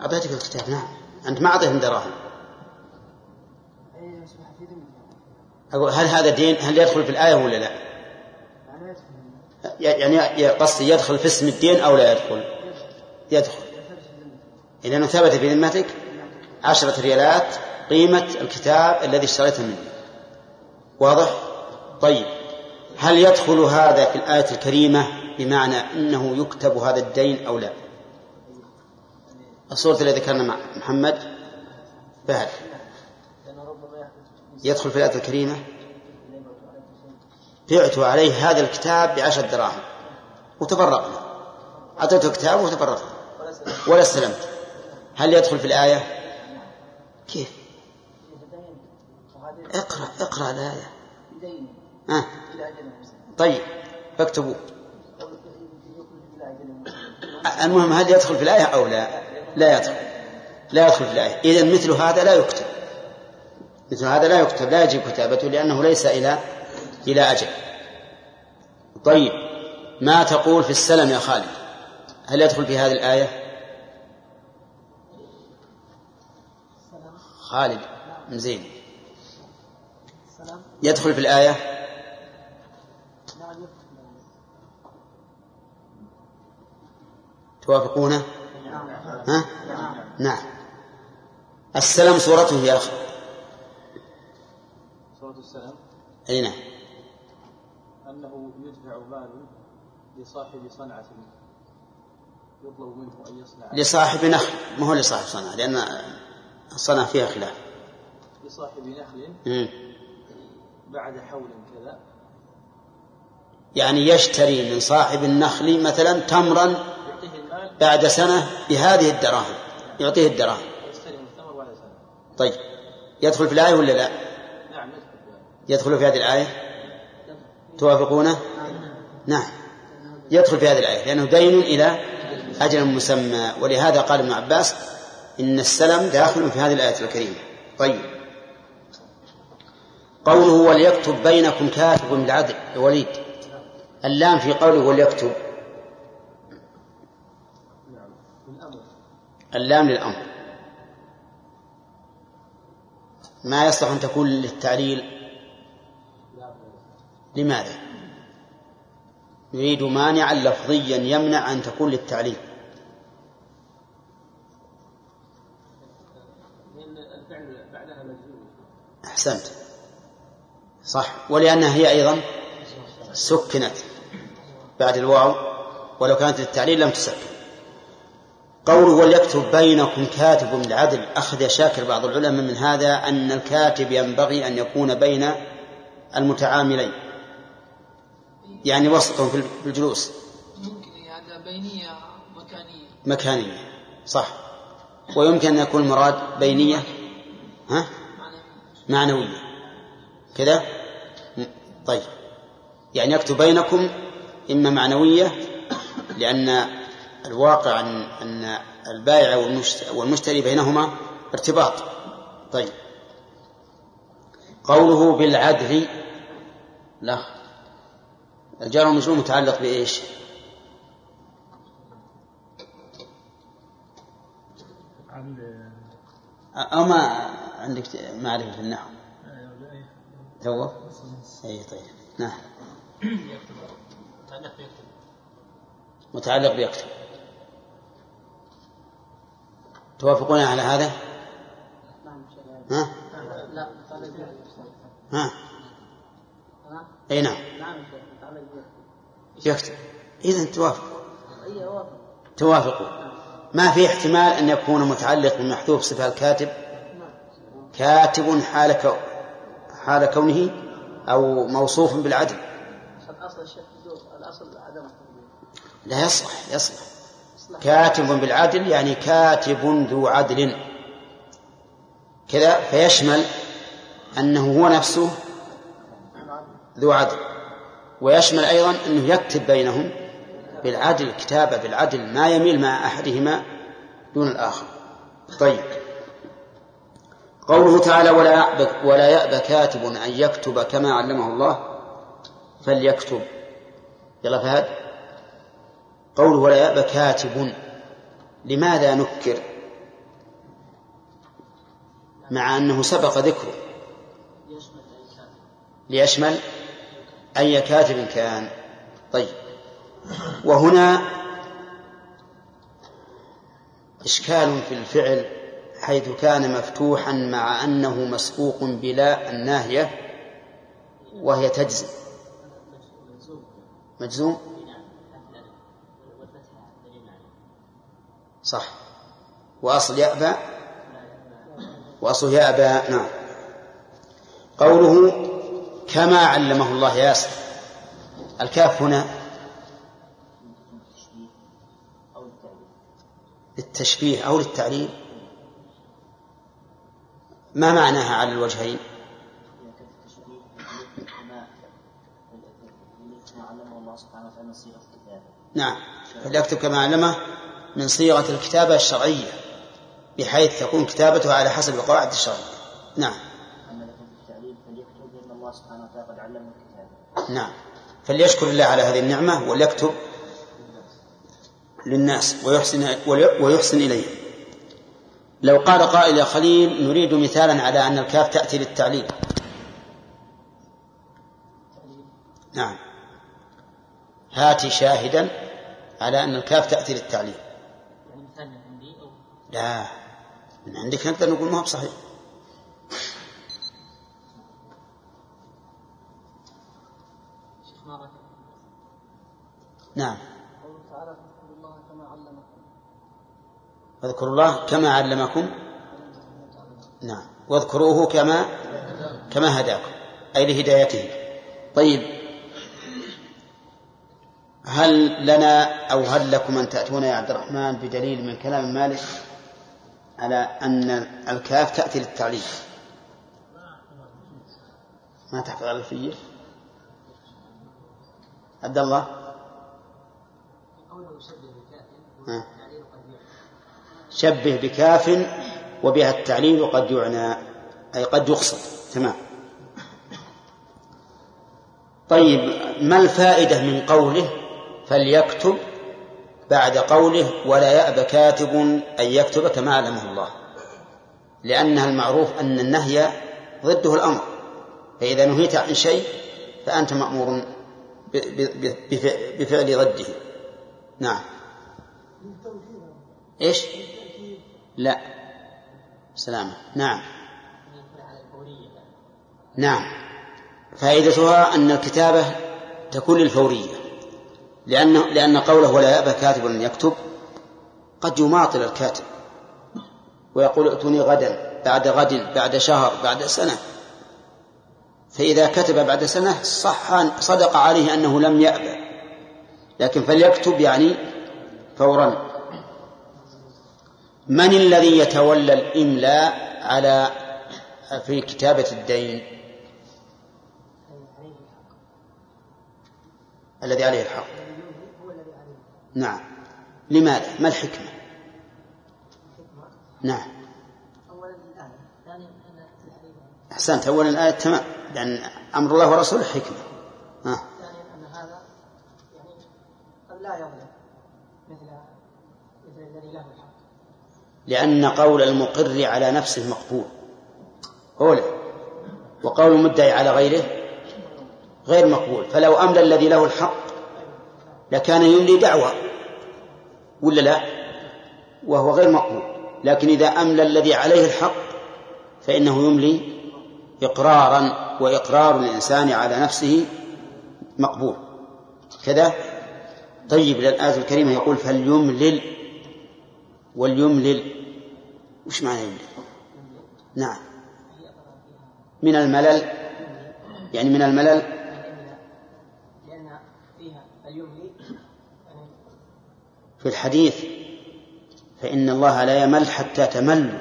أعطيتك الكتاب نعم. أنت ما أعطيتهم دراهم. أقول هل هذا دين؟ هل يدخل في الآية ولا لا؟ يعني قصدي يدخل في اسم الدين أو لا يدخل؟ يدخل. إذا ثبت في ذمتك عشرة ريالات قيمة الكتاب الذي اشتريته منه واضح؟ طيب. هل يدخل هذا في الآية الكريمة بمعنى أنه يكتب هذا الدين أو لا؟ الصورة التي ذكرنا مع محمد. فهد. يدخل في الآية الكريمة؟ بعت عليه هذا الكتاب بعشر دراهم. وتفرقنا. أعطيته كتاب وتفرقنا. ولا استلمت هل يدخل في الآية؟ كيف؟ اقرأ اقرأ الآية. آه. طيب فاكتبوا المهم هل يدخل في الآية أو لا؟ لا يدخل. لا يدخل في الآية. إذا مثل هذا لا يكتب. مثل هذا لا يكتب. لا يجب كتابته لأنه ليس إلى إلى أجل. طيب ما تقول في السلم يا خالد؟ هل يدخل في هذه الآية؟ خالد زين. يدخل في الآية؟ توافقونه ها؟ نعم. السلم صورته يا أخي. صورة السلام؟ أي نعم. أنه يدفع مال لصاحب صنعة يطلب منه أن يصنع. لصاحب نخل. ما هو لصاحب صنعة؟ لأن الصنعة فيها خلاف. لصاحب نخل. بعد حول كذا. يعني يشتري من صاحب النخل مثلا تمرا بعد سنة بهذه الدراهم. يعطيه الدراهم. طيب. يدخل في الآية ولا لا؟ نعم يدخل في هذا. يدخل في هذه الآية؟ توافقونه؟ نعم. يدخل في هذه الآية لأنه دين إلى أجل مسمى. ولهذا قال ابن عباس إن السلم داخل في هذه الآية الكريمة. طيب. قوله وليكتب بينكم كاتب بالعدل وليد. اللام في قوله وليكتب. اللام للأمر. ما يصلح أن تكون للتعليل؟ لماذا؟ يريد مانعا لفظيا يمنع أن تكون للتعليل. أحسنت. صح؟ ولأنها هي أيضا سكنت بعد الواو ولو كانت للتعليل لم تسكن. قوله وليكتب بينكم كاتب بالعدل أخذ شاكر بعض العلماء من هذا أن الكاتب ينبغي أن يكون بين المتعاملين. يعني وسط في الجلوس. ممكن هذا بينية مكانية. مكانية صح. ويمكن أن يكون المراد بينية ها؟ معنوية. كذا؟ طيب. يعني يكتب بينكم إما معنوية لأن الواقع أن أن البائع والمشتري بينهما ارتباط. طيب. قوله بالعدل لا. الجار والمجرور متعلق بإيش؟ أو ما عندك معرفة في النحو. تو أي طيب. نعم. متعلق بيكتب. توافقون على هذا؟ ها؟ لا ها؟ اي نعم. يكتب. اذا توافق. توافقوا. ما في احتمال أن يكون متعلق بمحذوف صفة الكاتب؟ كاتب حال حال كونه أو موصوف بالعدل لا يصلح يصلح. كاتب بالعدل يعني كاتب ذو عدل. كذا فيشمل أنه هو نفسه ذو عدل. ويشمل أيضا أنه يكتب بينهم بالعدل كتابة بالعدل ما يميل مع أحدهما دون الآخر. طيب. قوله تعالى ولا يأبى ولا يأبى كاتب أن يكتب كما علمه الله فليكتب. يلا فهد. قوله ولا يأبى كاتب لماذا نكر؟ مع أنه سبق ذكره. ليشمل أي كاتب كان. طيب. وهنا إشكال في الفعل حيث كان مفتوحا مع أنه مسبوق بلا الناهية وهي تجزم. مجزوم؟ صح. وأصل يأبى؟ وأصل يأبى نعم. قوله كما علمه الله ياسر. الكاف هنا للتشبيه أو للتعليل. ما معناها على الوجهين؟ نعم. فليكتب كما علمه من صيغة الكتابة الشرعية بحيث تكون كتابته على حسب القواعد الشرعية. نعم. نعم. فليشكر الله على هذه النعمة وليكتب للناس ويحسن ويحسن إليهم لو قال قائل يا خليل نريد مثالا على أن الكاف تأتي للتعليل. نعم. هات شاهدا على أن الكاف تأتي للتعليل. لا. من عندك نقدر نقول ما هو بصحيح. نعم. واذكروا الله كما علمكم. نعم. واذكروه كما كما هداكم. أي لهدايته. طيب. هل لنا أو هل لكم أن تأتون يا عبد الرحمن بدليل من كلام مالك على أن الكاف تأتي للتعليل؟ ما تحفظ على الفية عبد الله؟ ها. شبه بكاف وبها التعليل قد يعنى أي قد يقصد تمام. طيب ما الفائدة من قوله فليكتب بعد قوله ولا يأبى كاتب أن يكتب كما علمه الله؟ لأنها المعروف أن النهي ضده الأمر. فإذا نهيت عن شيء فأنت مأمور بفعل ضده نعم. إيش؟ لا. سلامة. نعم. نعم. فائدتها أن الكتابة تكون للفورية. لأن لأن قوله ولا يأبى كاتب أن يكتب قد يماطل الكاتب. ويقول ائتوني غدا بعد غد بعد شهر بعد سنة. فإذا كتب بعد سنة صح صدق عليه أنه لم يأبى. لكن فليكتب يعني فورا. من الذي يتولى الإملاء على في كتابة الدين؟ الذي عليه الحق. نعم. لماذا؟ ما الحكمة؟ نعم. أحسنت. أولا الآية تمام. لأن أمر الله ورسوله حكمة. ها. ثانيا أن هذا يعني قد لا يظلم مثل مثل الذي له الحق لأن قول المقر على نفسه مقبول. أولى وقول المدعي على غيره غير مقبول. فلو أملى الذي له الحق لكان يملي دعوة ولا لا؟ وهو غير مقبول. لكن إذا أملى الذي عليه الحق فإنه يملي إقرارا وإقرار الإنسان على نفسه مقبول. كذا؟ طيب الآية الكريمة يقول فليملل وليملل. وش معنى يملل نعم. من الملل؟ يعني من الملل؟ لأن فيها اليملي في الحديث فإن الله لا يمل حتى تمل.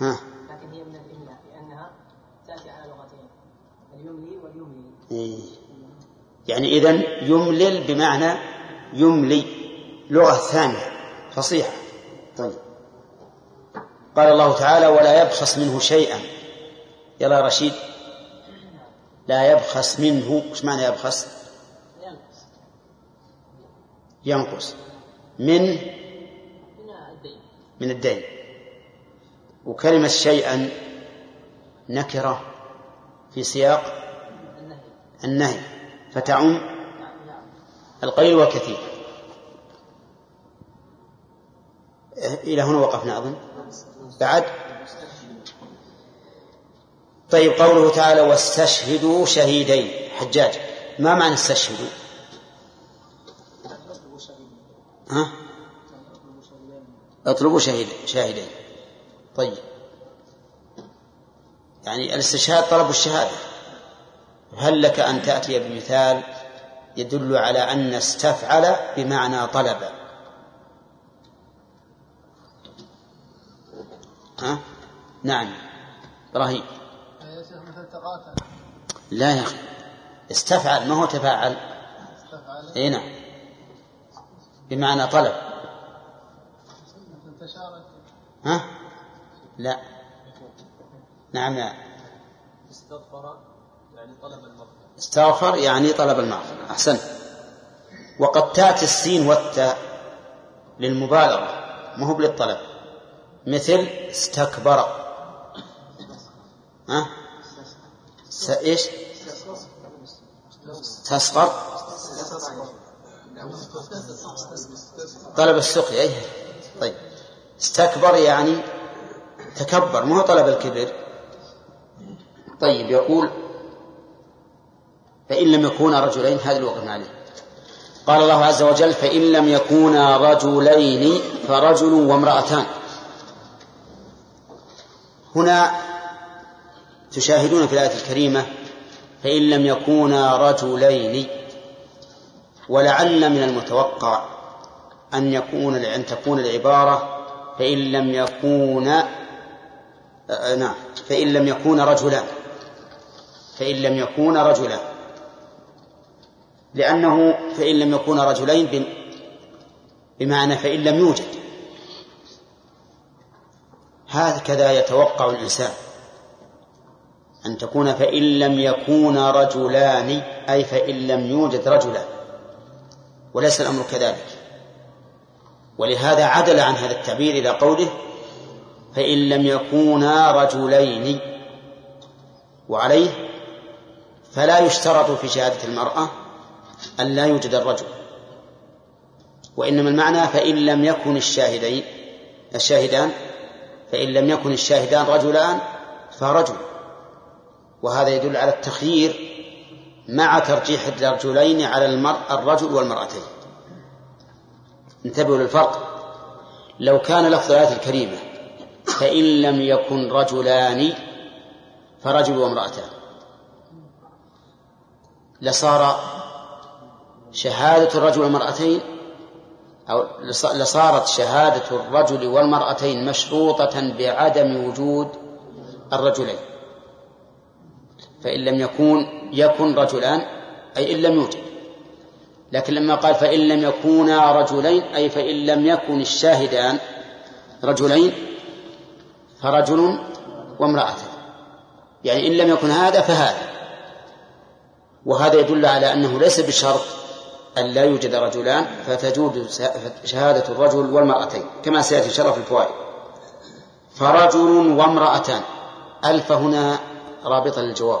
ها. لكن هي من الإملاء لأنها تأتي على لغتين اليملي واليملي إيه. يعني إذن يملل بمعنى يملي. لغة ثانية فصيحة. طيب. قال الله تعالى ولا يبخس منه شيئا. يلا يا رشيد. لا يبخس منه إيش معنى يبخس؟ ينقص. من؟ من الدين. وكلمة شيئا نكرة في سياق النهي. فتعم القليل والكثير. إلى هنا وقفنا أظن. بعد. طيب قوله تعالى واستشهدوا شهيدين. حجاج ما معنى استشهدوا؟ ها؟ اطلبوا شهيد شاهدين. طيب. يعني الاستشهاد طلب الشهادة. هل لك أن تأتي بمثال يدل على أن استفعل بمعنى طلب؟ ها؟ نعم. إبراهيم. لا يا أخي. استفعل. ما هو تفاعل؟ إي نعم. بمعنى طلب. ها؟ لا. نعم لا. استغفر يعني طلب المغفرة. استغفر يعني طلب المغفرة. أحسنت وقد تأتي السين والتاء للمبالغة. ما هو للطلب مثل استكبر. ها؟ س... إيش؟ تسقر طلب السقي أي. طيب. استكبر يعني تكبر ما هو طلب الكبر طيب يقول فإن لم يكونا رجلين هذا اللي وقفنا عليه. قال الله عز وجل فإن لم يكونا رجلين فرجل وامرأتان. هنا تشاهدون في الآية الكريمة فإن لم يكونا رجلين ولعل من المتوقع أن يكون أن تكون العبارة فإن لم يكون آه، نعم فإن لم يكون رجلان فإن لم يكون رجلان. لأنه فإن لم يكون رجلين بم- بمعنى فإن لم يوجد. هكذا يتوقع الإنسان. أن تكون فإن لم يكون رجلان أي فإن لم يوجد رجلان. وليس الأمر كذلك. ولهذا عدل عن هذا التعبير إلى قوله فإن لم يكونا رجلين. وعليه فلا يشترط في شهادة المرأة أن لا يوجد الرجل. وإنما المعنى فإن لم يكن الشاهدين الشاهدان فإن لم يكن الشاهدان رجلان فرجل. وهذا يدل على التخيير مع ترجيح الرجلين على المرء الرجل والمرأتين. انتبهوا للفرق. لو كان لفظ الآية الكريمة فإن لم يكن رجلان فرجل وامرأتان. لصار شهادة الرجل والمرأتين أو لصارت شهادة الرجل والمرأتين مشروطة بعدم وجود الرجلين. فإن لم يكون يكن رجلان أي إن لم يوجد. لكن لما قال فإن لم يكونا رجلين أي فإن لم يكن الشاهدان رجلين فرجل وامرأة يعني إن لم يكن هذا فهذا. وهذا يدل على أنه ليس بشرط أن لا يوجد رجلان فتجود شهادة الرجل والمرأتين كما سيأتي شرف الفوائد. فرجل وامرأتان. ألف هنا رابطة للجواب.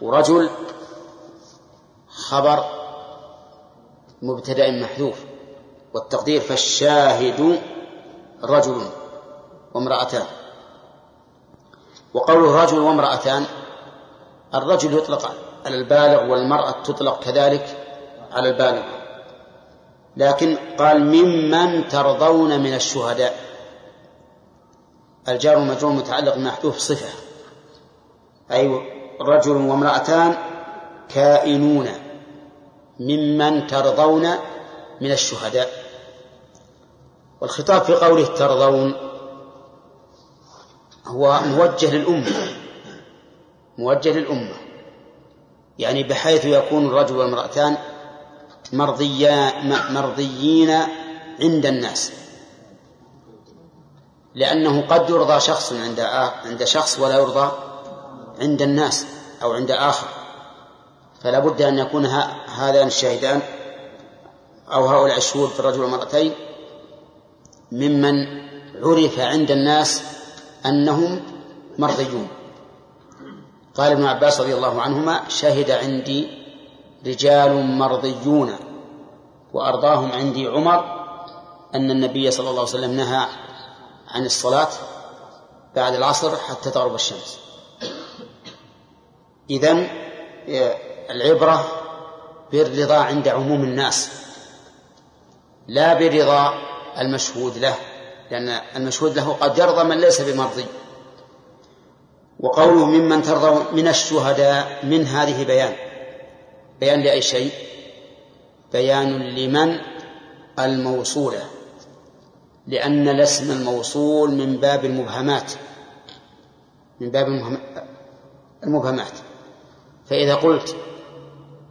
ورجل خبر مبتدأ محذوف والتقدير فالشاهد رجل وامرأتان. وقوله رجل وامرأتان الرجل يطلق على البالغ والمرأة تطلق كذلك على البالغ لكن قال ممن ترضون من الشهداء. الجار والمجرور متعلق بمحذوف صفة. أي رجل وامرأتان كائنون. ممن ترضون من الشهداء. والخطاب في قوله ترضون هو موجه للأمة. موجه للأمة. يعني بحيث يكون الرجل والمرأتان مرضيين عند الناس. لأنه قد يرضى شخص عند عند شخص ولا يرضى عند الناس أو عند آخر. فلا بد أن يكون هذان الشاهدان أو هؤلاء الشهود في الرجل والمرأتين ممن عرف عند الناس أنهم مرضيون. قال ابن عباس رضي الله عنهما شهد عندي رجال مرضيون. وأرضاهم عندي عمر أن النبي صلى الله عليه وسلم نهى عن الصلاة بعد العصر حتى تغرب الشمس. إذن العبرة بالرضا عند عموم الناس لا برضا المشهود له لأن المشهود له قد يرضى من ليس بمرضي. وقوله ممن ترضى من الشهداء من هذه بيان. بيان لأي شيء؟ بيان لمن الموصولة لأن الاسم الموصول من باب المبهمات. من باب المبهمات. فإذا قلت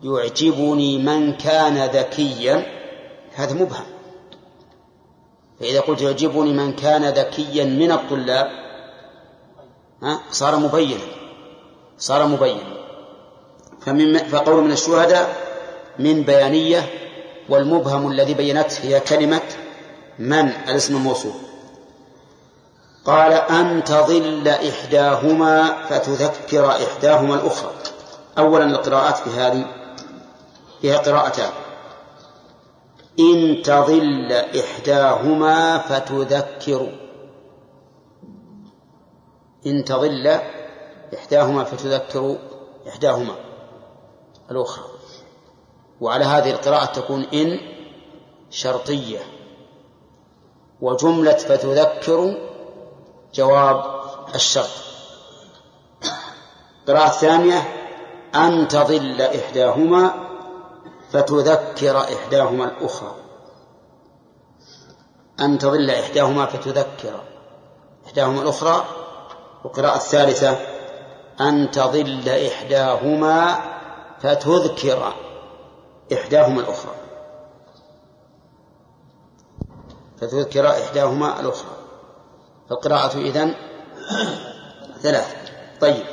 يعجبني من كان ذكيا هذا مبهم. فإذا قلت يعجبني من كان ذكيا من الطلاب ها صار مبينا. صار مبينا. فمن فقول من الشهداء من بيانية والمبهم الذي بينته هي كلمة من؟ الاسم الموصول. قال أن تضل إحداهما فتذكر إحداهما الأخرى. أولا القراءات في هذه فيها قراءتان. إن تضل إحداهما فتذكر. إن تضل إحداهما فتذكر إحداهما. الأخرى. وعلى هذه القراءة تكون إن شرطية. وجملة فتذكر جواب الشرط. القراءة الثانية أن تضل إحداهما فتذكر إحداهما الأخرى. أن تضل إحداهما فتذكر إحداهما الأخرى. والقراءة الثالثة أن تضل إحداهما فتذكر إحداهما الأخرى. فتذكر إحداهما الأخرى. فالقراءة إذن ثلاث طيب.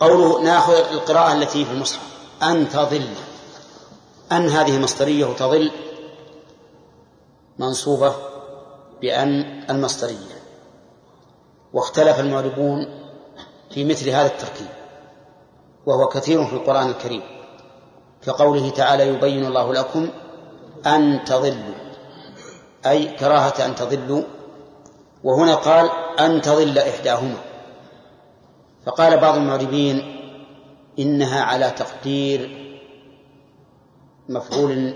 قوله ناخذ القراءة التي في المصحف. أن تضل. أن هذه مصدرية تضل منصوبة بأن المصدرية. واختلف المعربون في مثل هذا التركيب. وهو كثير في القرآن الكريم. كقوله تعالى يبين الله لكم أن تضلوا. أي كراهة أن تضلوا. وهنا قال أن تضل إحداهما. فقال بعض المعربين إنها على تقدير مفعول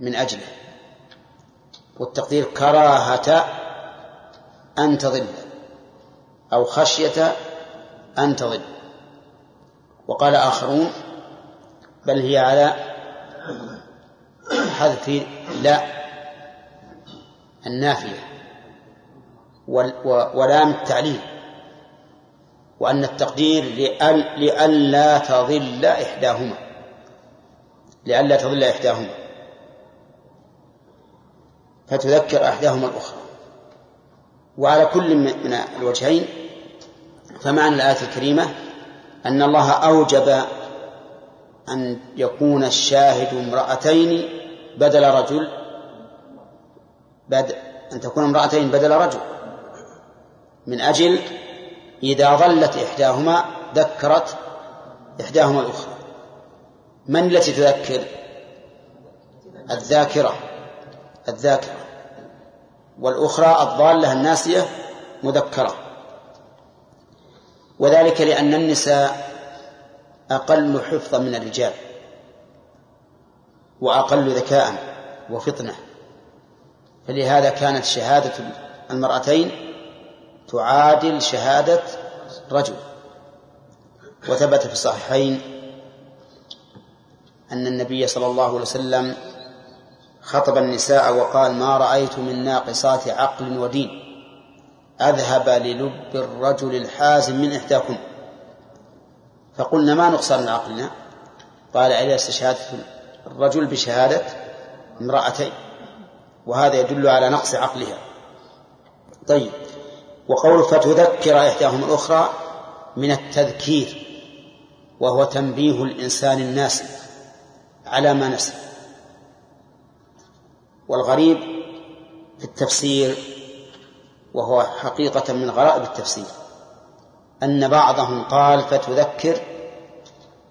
من أجله. والتقدير كراهة أن تضل أو خشية أن تضل. وقال آخرون بل هي على حذف لا النافية ولام التعليل وأن التقدير لئلا تضل إحداهما. لئلا تضل إحداهما. فتذكر إحداهما الأخرى. وعلى كل من الوجهين فمعنى الآية الكريمة أن الله أوجب أن يكون الشاهد امرأتين بدل رجل. بدل أن تكون امرأتين بدل رجل. من أجل إذا ظلت إحداهما ذكرت إحداهما الأخرى. من التي تذكر؟ الذاكرة. الذاكرة. والأخرى الضالة الناسية مذكرة. وذلك لأن النساء أقل حفظا من الرجال وأقل ذكاء وفطنة. فلهذا كانت شهادة المرأتين تعادل شهادة رجل. وثبت في الصحيحين أن النبي صلى الله عليه وسلم خطب النساء وقال ما رأيت من ناقصات عقل ودين. أذهب للب الرجل الحازم من إحداكم. فقلنا ما نقصان عقلنا قال عليه استشهاد الرجل بشهادة امرأتين وهذا يدل على نقص عقلها. طيب وقول فتذكر إحداهما الأخرى من التذكير وهو تنبيه الإنسان الناس على ما نسي والغريب في التفسير وهو حقيقة من غرائب التفسير. أن بعضهم قال فتذكر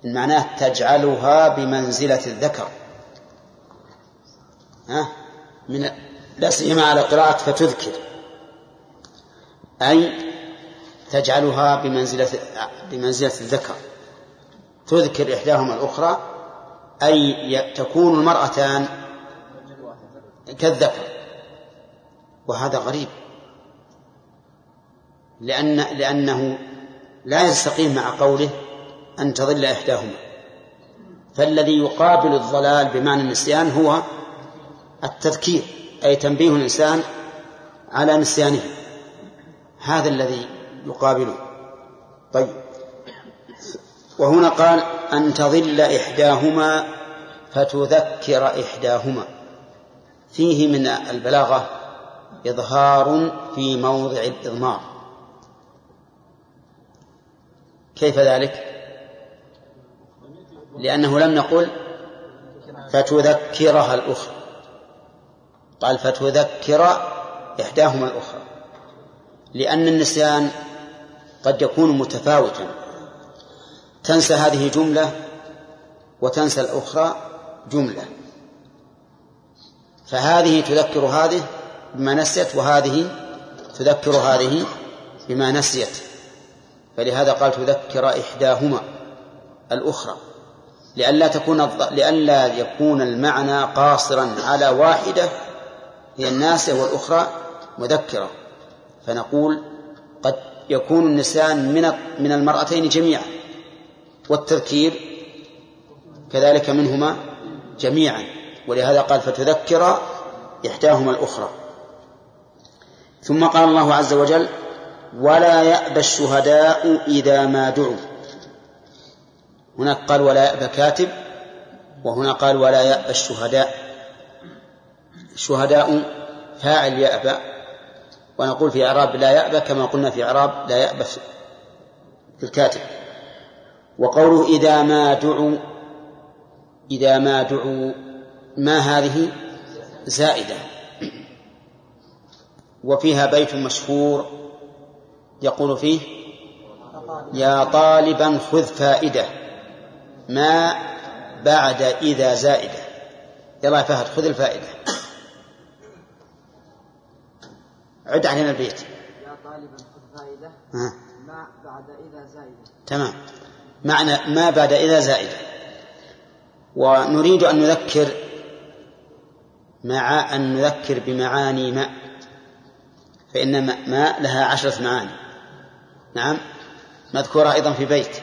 معناه تجعلها بمنزلة الذكر. ها؟ من لا سيما على قراءة فتذكر. أي تجعلها بمنزلة بمنزلة الذكر. تذكر إحداهما الأخرى أي تكون المرأتان كالذكر. وهذا غريب. لأن لأنه لا يستقيم مع قوله أن تضل إحداهما. فالذي يقابل الضلال بمعنى النسيان هو التذكير أي تنبيه الإنسان على نسيانه. هذا الذي يقابله. طيب. وهنا قال أن تضل إحداهما فتذكر إحداهما. فيه من البلاغة إظهار في موضع الإضمار. كيف ذلك؟ لأنه لم نقل فتذكرها الأخرى. قال فتذكر إحداهما الأخرى. لأن النسيان قد يكون متفاوتا. تنسى هذه جملة وتنسى الأخرى جملة. فهذه تذكر هذه بما نسيت وهذه تذكر هذه بما نسيت. فلهذا قال تذكر إحداهما الأخرى لئلا تكون لئلا يكون المعنى قاصرا على واحدة هي الناسية والأخرى مذكرة. فنقول قد يكون النسيان من من المرأتين جميعا والتذكير كذلك منهما جميعا. ولهذا قال فتذكر إحداهما الأخرى. ثم قال الله عز وجل ولا يأبى الشهداء إذا ما دعوا. هناك قال ولا يأبى كاتب وهنا قال ولا يأبى الشهداء. الشهداء فاعل يأبى. ونقول في إعراب لا يأبى كما قلنا في إعراب لا يأبى في الكاتب. وقوله إذا ما دعوا إذا ما دعوا ما هذه؟ زائدة. وفيها بيت مشهور. يقول فيه يا طالبا خذ فائدة ما بعد إذا زائدة. يلا يا فهد خذ الفائدة. عد علينا البيت. يا طالبا خذ فائدة. ما بعد إذا زائدة. تمام. معنى ما بعد إذا زائدة. ونريد أن نذكر مع أن نذكر بمعاني ماء فإن ماء لها عشرة معاني. نعم. مذكورة أيضا في بيت.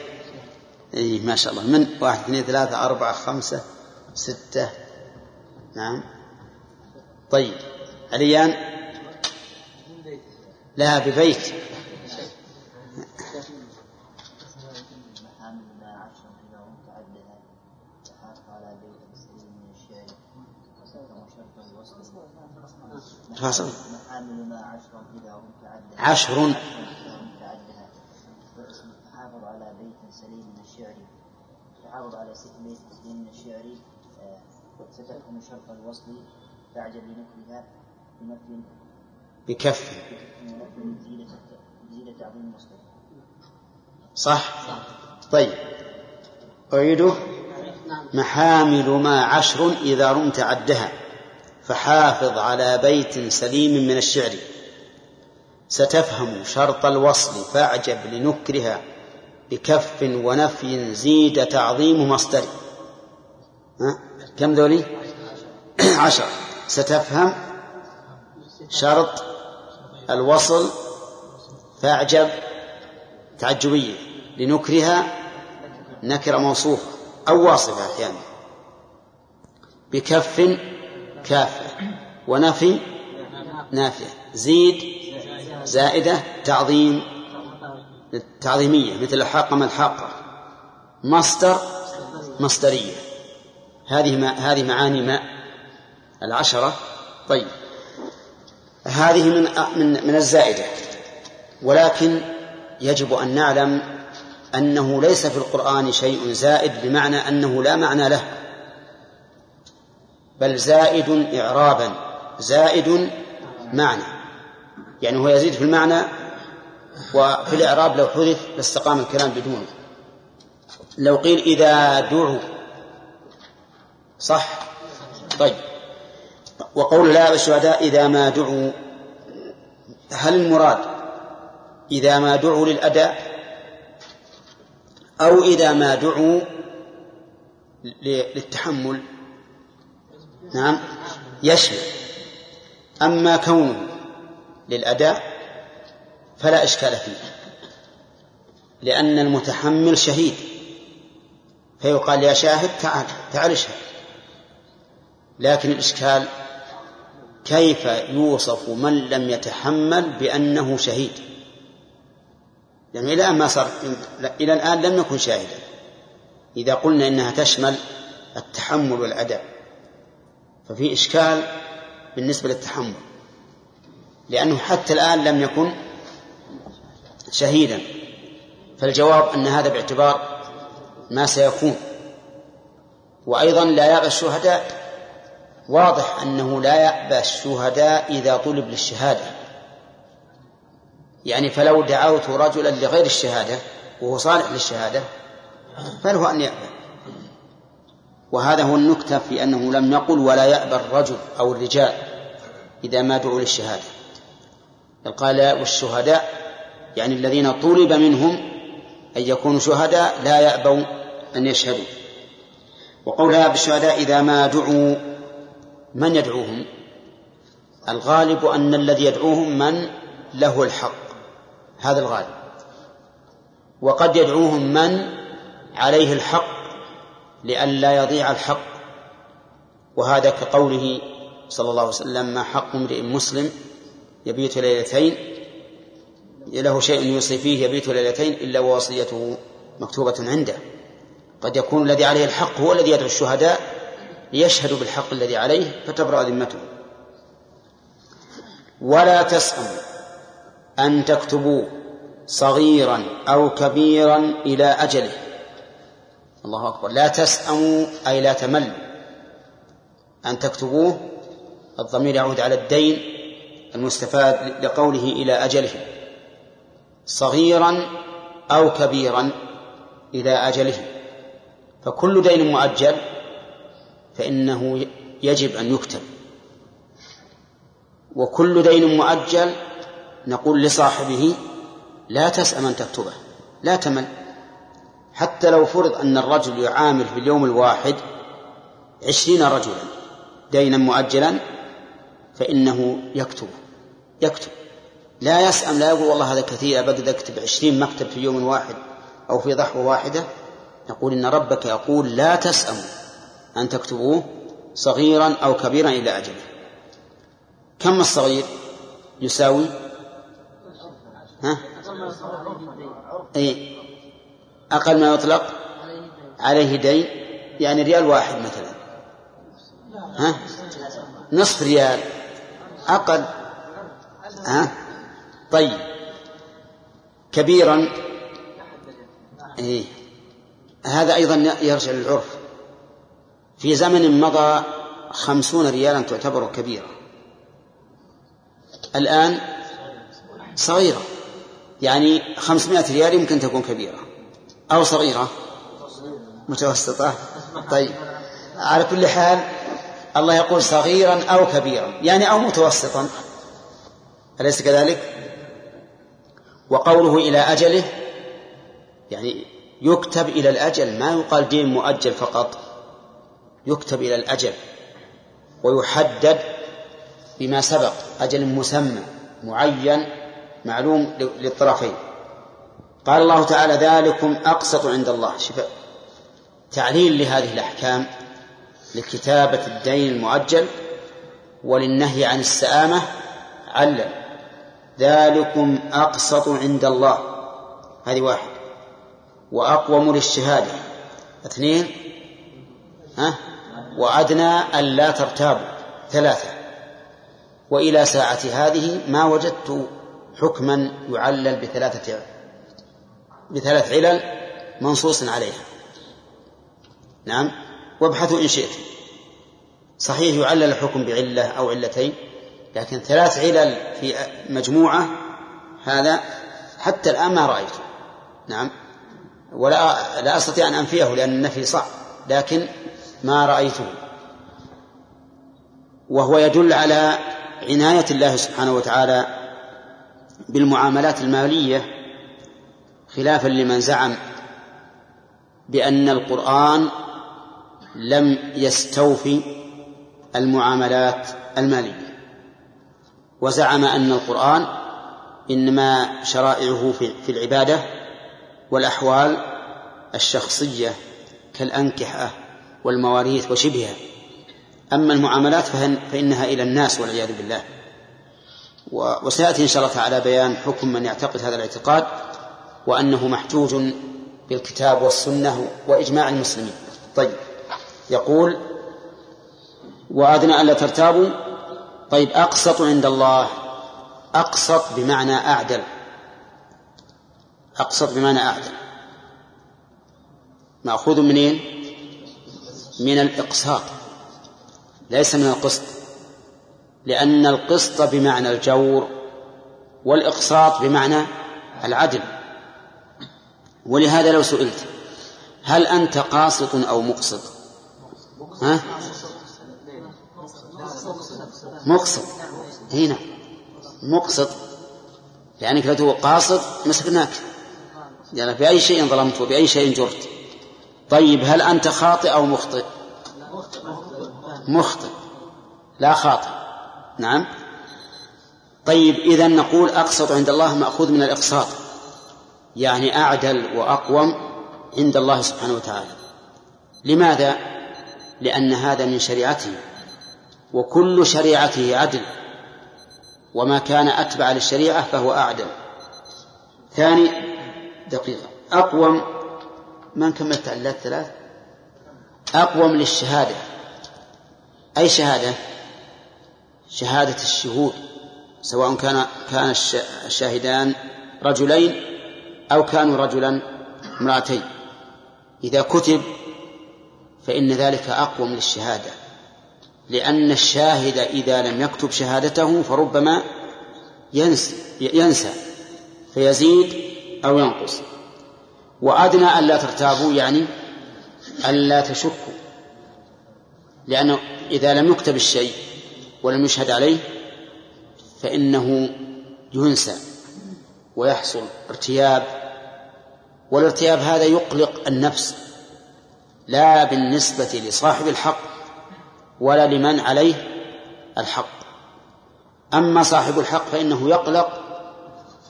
أي ما شاء الله. من؟ واحد اثنين ثلاثة أربعة خمسة ستة. نعم. طيب. عليان؟ لها ببيت ما عشر إذا متعددة تحاف على بيت السليم من الشعر وسلم شرط الوصل فاصل محامل ما عشر إذا متعددة عشر إذا متعددة واسم تحافظ على بيت سليم من الشعر تحافظ على ست بيت سليم من الشعر آه، ستفهم شرط الوصل تعجب لنفلها بنفل بكف. ونفل زيادة زيادة تعظيم المصدر صح؟ طيب. أعيده محامل ما عشر إذا رمت عدها. فحافظ على بيت سليم من الشعر. ستفهم شرط الوصل فاعجب لنكرها بكف ونفي زيد تعظيم مصدر. ها؟ كم ذولي عشر. ستفهم؟ شرط الوصل فاعجب تعجبية. لنكرها نكرة موصوفة أو واصفة أحيانا. بكف كافة ونفي نافية. زيد زائدة تعظيم تعظيمية مثل الحاقة ما الحاقة مصدر مصدرية. هذه ما هذه معاني ماء العشرة. طيب. هذه من من من الزائدة. ولكن يجب أن نعلم أنه ليس في القرآن شيء زائد بمعنى أنه لا معنى له. بل زائد إعرابا. زائد معنى. يعني هو يزيد في المعنى وفي الإعراب لو حذف لاستقام الكلام بدونه. لو قيل إذا دعوا صح؟ طيب. وقول لا الشهداء إذا ما دعوا هل المراد إذا ما دعوا للأداء؟ أو إذا ما دعوا للتحمل؟ نعم. يشمل. أما كونه للأداء فلا إشكال فيه لأن المتحمل شهيد فيقال يا شاهد تعال تعال اشهد لكن الإشكال كيف يوصف من لم يتحمل بأنه شهيد؟ يعني إلى الآن ما صار إلى الآن لم نكن شاهدا. إذا قلنا إنها تشمل التحمل والأداء ففي إشكال بالنسبة للتحمل لأنه حتى الآن لم يكن شهيدا. فالجواب أن هذا باعتبار ما سيكون. وأيضا لا يأبى الشهداء واضح أنه لا يأبى الشهداء إذا طلب للشهادة. يعني فلو دعوت رجلا لغير الشهادة وهو صالح للشهادة فله أن يأبى. وهذا هو النكتة في أنه لم يقل ولا يأبى الرجل أو الرجال إذا ما دعوا للشهادة. بل قال والشهداء يعني الذين طلب منهم أن يكونوا شهداء لا يأبوا أن يشهدوا. وقولها بالشهداء إذا ما دعوا من يدعوهم؟ الغالب أن الذي يدعوهم من؟ له الحق. هذا الغالب. وقد يدعوهم من؟ عليه الحق لئلا يضيع الحق. وهذا كقوله صلى الله عليه وسلم ما حق امرئ مسلم يبيت ليلتين له شيء يوصي فيه يبيت ليلتين إلا ووصيته مكتوبة عنده. قد يكون الذي عليه الحق هو الذي يدعو الشهداء ليشهدوا بالحق الذي عليه فتبرأ ذمته. ولا تسأموا أن تكتبوا صغيرا أو كبيرا إلى أجله. الله أكبر. لا تسأموا أي لا تملوا. أن تكتبوه الضمير يعود على الدين المستفاد لقوله إلى أجله. صغيرا أو كبيرا إلى أجله. فكل دين مؤجل. فإنه يجب أن يكتب. وكل دين مؤجل نقول لصاحبه لا تسأم أن تكتبه لا تمل. حتى لو فرض أن الرجل يعامل في اليوم الواحد عشرين رجلا دينا مؤجلا فإنه يكتب يكتب. لا يسأم لا يقول والله هذا كثير أبدا أكتب عشرين مكتب في يوم واحد أو في ضحوة واحدة. يقول إن ربك يقول لا تسأموا أن تكتبوه صغيرا أو كبيرا إلى أجله كم الصغير يساوي؟ ها؟ أي أقل ما يطلق عليه دين. يعني ريال واحد مثلا. ها؟ نصف ريال. أقل. ها؟ طيب. كبيرا. إيه. هذا أيضا يرجع للعرف. في زمن مضى خمسون ريالا تعتبر كبيرة. الآن صغيرة. يعني خمسمائة ريال يمكن تكون كبيرة. أو صغيرة. متوسطة. طيب. على كل حال الله يقول صغيرا أو كبيرا. يعني أو متوسطا. أليس كذلك؟ وقوله إلى أجله يعني يكتب إلى الأجل ما يقال دين مؤجل فقط. يكتب إلى الأجل ويحدد بما سبق أجل مسمى معين معلوم للطرفين. قال الله تعالى ذلكم أقسط عند الله. شفاء تعليل لهذه الأحكام لكتابة الدين المؤجل وللنهي عن السآمة علل. ذلكم أقسط عند الله. هذه واحد. وأقوم للشهادة. اثنين ها؟ وأدنى ألا ترتابوا ثلاثة. وإلى ساعة هذه ما وجدت حكما يعلل بثلاثة بثلاث علل منصوص عليها. نعم. وابحثوا إن شئتم. صحيح يعلل الحكم بعلة أو علتين لكن ثلاث علل في مجموعة هذا حتى الآن ما رأيته. نعم. ولا لا أستطيع أن أنفيه لأن النفي صعب لكن ما رأيته. وهو يدل على عناية الله سبحانه وتعالى بالمعاملات المالية خلافا لمن زعم بأن القرآن لم يستوفي المعاملات المالية. وزعم أن القرآن إنما شرائعه في العبادة والأحوال الشخصية كالأنكحة. والمواريث وشبهها. أما المعاملات فإنها إلى الناس والعياذ بالله. وسيأتي إن شاء الله تعالى بيان حكم من يعتقد هذا الاعتقاد وأنه محجوج بالكتاب والسنة وإجماع المسلمين. طيب. يقول وأدنى ألا ترتابوا. طيب أقسط عند الله. أقسط بمعنى أعدل. أقسط بمعنى أعدل. مأخوذ منين؟ من الإقساط ليس من القسط لأن القسط بمعنى الجور والإقساط بمعنى العدل. ولهذا لو سئلت هل أنت قاسط أو مقسط؟ ها؟ مقسط. هنا مقسط. لأنك لو قاسط مسكناك. يعني بأي شيء ظلمت وبأي شيء جرت. طيب هل أنت خاطئ أو مخطئ؟ مخطئ. لا خاطئ. نعم. طيب إذا نقول أقسط عند الله مأخوذ من الإقساط. يعني أعدل وأقوم عند الله سبحانه وتعالى. لماذا؟ لأن هذا من شريعته. وكل شريعته عدل. وما كان أتبع للشريعة فهو أعدل. ثاني دقيقة. أقوم ما كملت علات ثلاث؟ أقوم للشهادة. أي شهادة؟ شهادة الشهود سواء كان كان الشاهدان رجلين أو كانوا رجلا امرأتين. إذا كتب فإن ذلك أقوم للشهادة. لأن الشاهد إذا لم يكتب شهادته فربما ينسى, ينسى فيزيد أو ينقص. وأدنى ألا ترتابوا يعني ألا تشكوا. لأنه إذا لم يكتب الشيء ولم يشهد عليه فإنه ينسى ويحصل ارتياب. والارتياب هذا يقلق النفس لا بالنسبة لصاحب الحق ولا لمن عليه الحق. أما صاحب الحق فإنه يقلق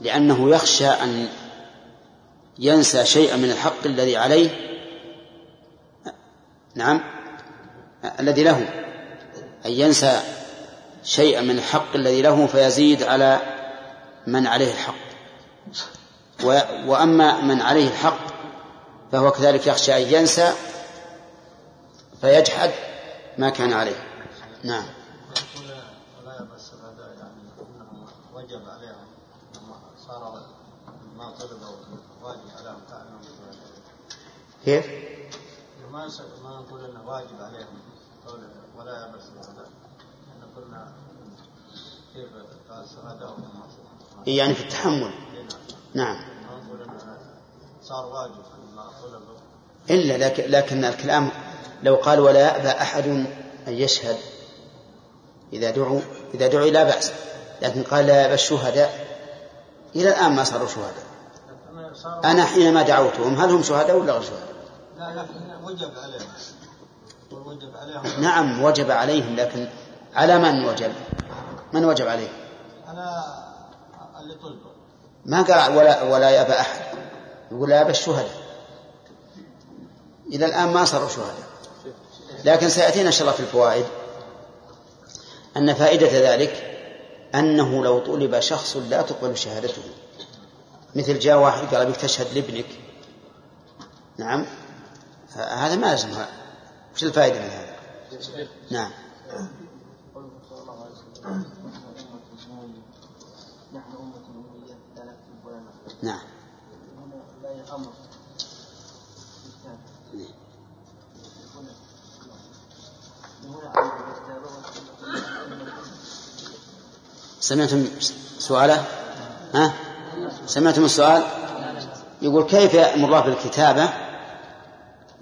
لأنه يخشى أن ينسى شيئا من الحق الذي عليه نعم الذي له أن ينسى شيئا من الحق الذي له فيزيد على من عليه الحق. وأما من عليه الحق فهو كذلك يخشى أن ينسى فيجحد ما كان عليه. نعم ولا يمس هذا يعني انهم وجب عليهم لما صار ما طلبوا واجب عليهم تعلم كيف؟ ما ما نقول إنه واجب عليهم قول ولا يمس هذا إحنا قلنا كيف قال الشهداء هم يعني في التحمل. نعم. ما نقول إنه صار واجب إلا لكن, لكن الكلام لو قال ولا يأبى أحد أن يشهد إذا دعوا إذا دعوا لا بأس. لكن قال لا يأبى الشهداء إلى الآن ما صاروا شهداء. أنا حينما دعوتهم هل هم شهداء ولا غير شهداء؟ لا لكن وجب عليهم. وجب عليهم. نعم وجب عليهم لكن على من وجب؟ من وجب عليه؟ على اللي طلبوا ما قال ولا ولا يأبى أحد. يقول لا يأبى الشهداء. إلى الآن ما صاروا شهداء. لكن سيأتينا إن شاء الله في الفوائد. أن فائدة ذلك أنه لو طلب شخص لا تقبل شهادته. مثل جاء واحد قال بك تشهد لابنك. نعم. هذا ما لازم وش الفائدة من هذا؟ نعم. نعم. سمعتم سؤاله؟ ها؟ سمعتم السؤال؟ يقول كيف يأمر الله بالكتابة؟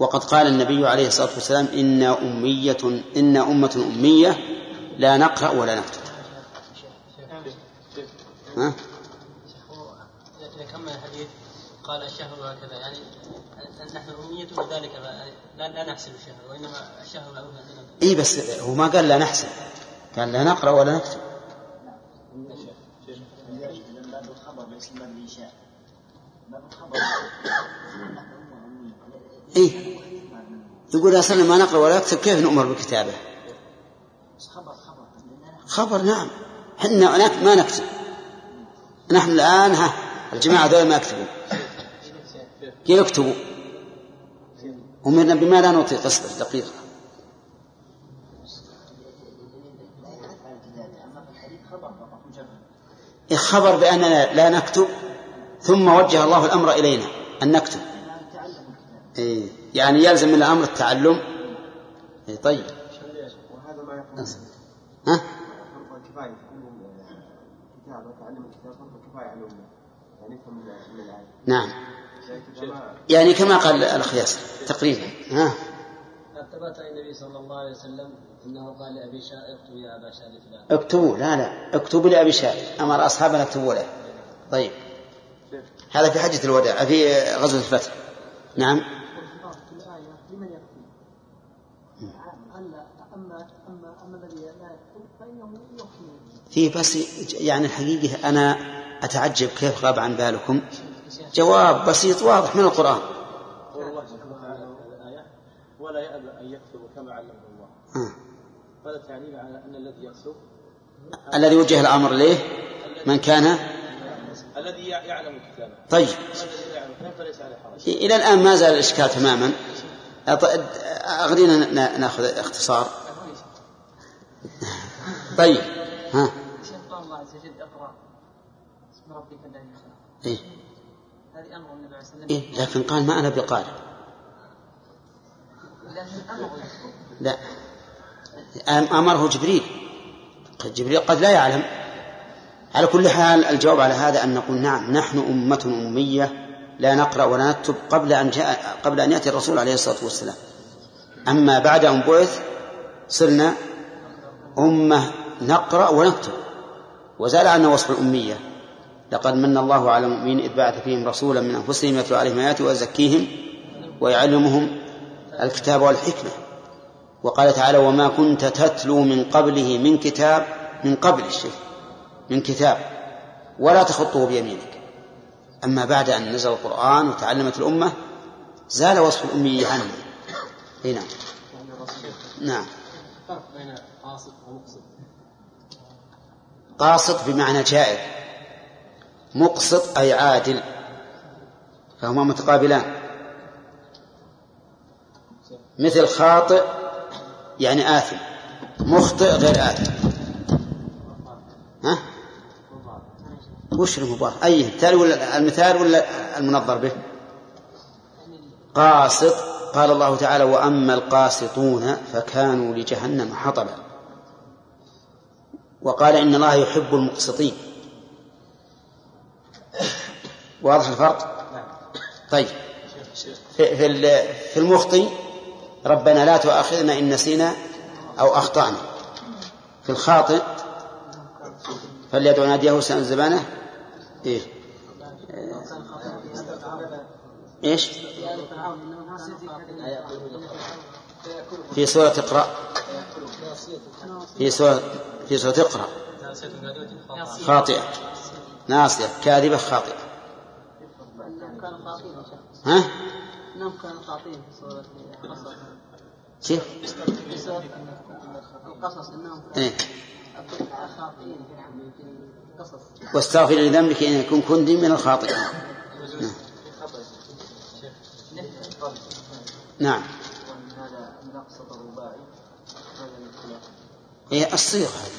وقد قال النبي عليه الصلاة والسلام إن أمية إن أمة أمية لا نقرأ ولا نكتب ها؟ إذا كمل الحديث قال الشهر هكذا يعني نحن أمية وذلك لا, لا نحسب الشهر وإنما الشهر معروف عندنا إي بس هو ما قال لا نحسب قال لا نقرأ ولا نكتب باب الخبر ليس باب الإنشاء باب الخبر إيه. يقول أصلا ما نقرأ ولا نكتب كيف نؤمر بالكتابة خبر نعم. حنا هناك ما نكتب. نحن الآن ها الجماعة ذولا ما يكتبون. يكتبوا. أمرنا بما لا نعطي قصة دقيقة. إيه خبر بأننا لا نكتب ثم وجه الله الأمر إلينا أن نكتب. إيه. يعني يلزم من الأمر التعلم. إيه طيب. وهذا ما يقول ها؟ تعلم الكتاب فرض الكفاية على الأمة يعني يفهم من من الآية نعم. يعني كما قال الأخ ياسر تقريبا. ها؟ ثبت عن النبي صلى الله عليه وسلم أنه قال لأبي شاء اكتب يا أبا فلان اكتبوا. لا لا. اكتبوا لأبي شاء أمر أصحابنا اكتبوا له. طيب. هذا في حجة الوداع في غزوة الفتح. نعم والخطاب في الآية لمن يكتب أما أما أما أما الذي لا يكتب فإنه يكتب في بس يعني الحقيقة أنا أتعجب كيف غاب عن بالكم. جواب بسيط واضح من القرآن. ولا يأبى أن يكتب كما علمه الله. هذا تعليل على أن الذي يكتب الذي وجه الأمر إليه من كان؟ الذي يعلم الكتابه طيب. إلى الآن ما زال الإشكال تماما. أغرينا ناخذ اختصار. طيب. ها شيخ قال الله عز وجل اقرا اسم ربك الذي خلق إيه. هذه أمر النبي عليه والسلام إيه لكن قال ما أنا بقارئ لا. أم- أمره جبريل. قد جبريل قد لا يعلم. على كل حال الجواب على هذا أن نقول نعم نحن أمة أمية لا نقرأ ولا نكتب قبل أن جاء قبل أن يأتي الرسول عليه الصلاة والسلام. أما بعد أن بعث صرنا أمة نقرأ ونكتب. وزال عنا وصف الأمية. لقد من الله على المؤمنين إذ بعث فيهم رسولا من أنفسهم يتلو عليهم آياته ويزكيهم ويعلمهم الكتاب والحكمة. وقال تعالى وما كنت تتلو من قبله من كتاب من قبل الشيء من كتاب ولا تخطه بيمينك. أما بعد أن نزل القرآن وتعلمت الأمة زال وصف الأمية عنه. هنا نعم. ومقصد قاصد بمعنى جائر. مقسط أي عادل فهما متقابلان مثل خاطئ يعني آثم مخطئ غير آثم ها؟ وش المضاف؟ أي مثال ولا المثال ولا المنظر به؟ قاسط قال الله تعالى وأما القاسطون فكانوا لجهنم حطبا وقال إن الله يحب المقسطين واضح الفرق؟ طيب. في في في المخطي ربنا لا تؤاخذنا إن نسينا أو أخطأنا. في الخاطئ فليدعو ناديه سنة زبانه إيه. إيش؟ في سورة اقرأ. في سورة في سورة اقرأ. خاطئة. ناصية. كاذبة خاطئة. ها؟ انهم كانوا خاطئين في سورة القصص كيف؟ في سورة القصص إنهم إيه؟ كانوا خاطئين في القصص واستغفر لذنبك إن يكون كنت من الخاطئين. نعم. الخلاف هي الصيغة هذه.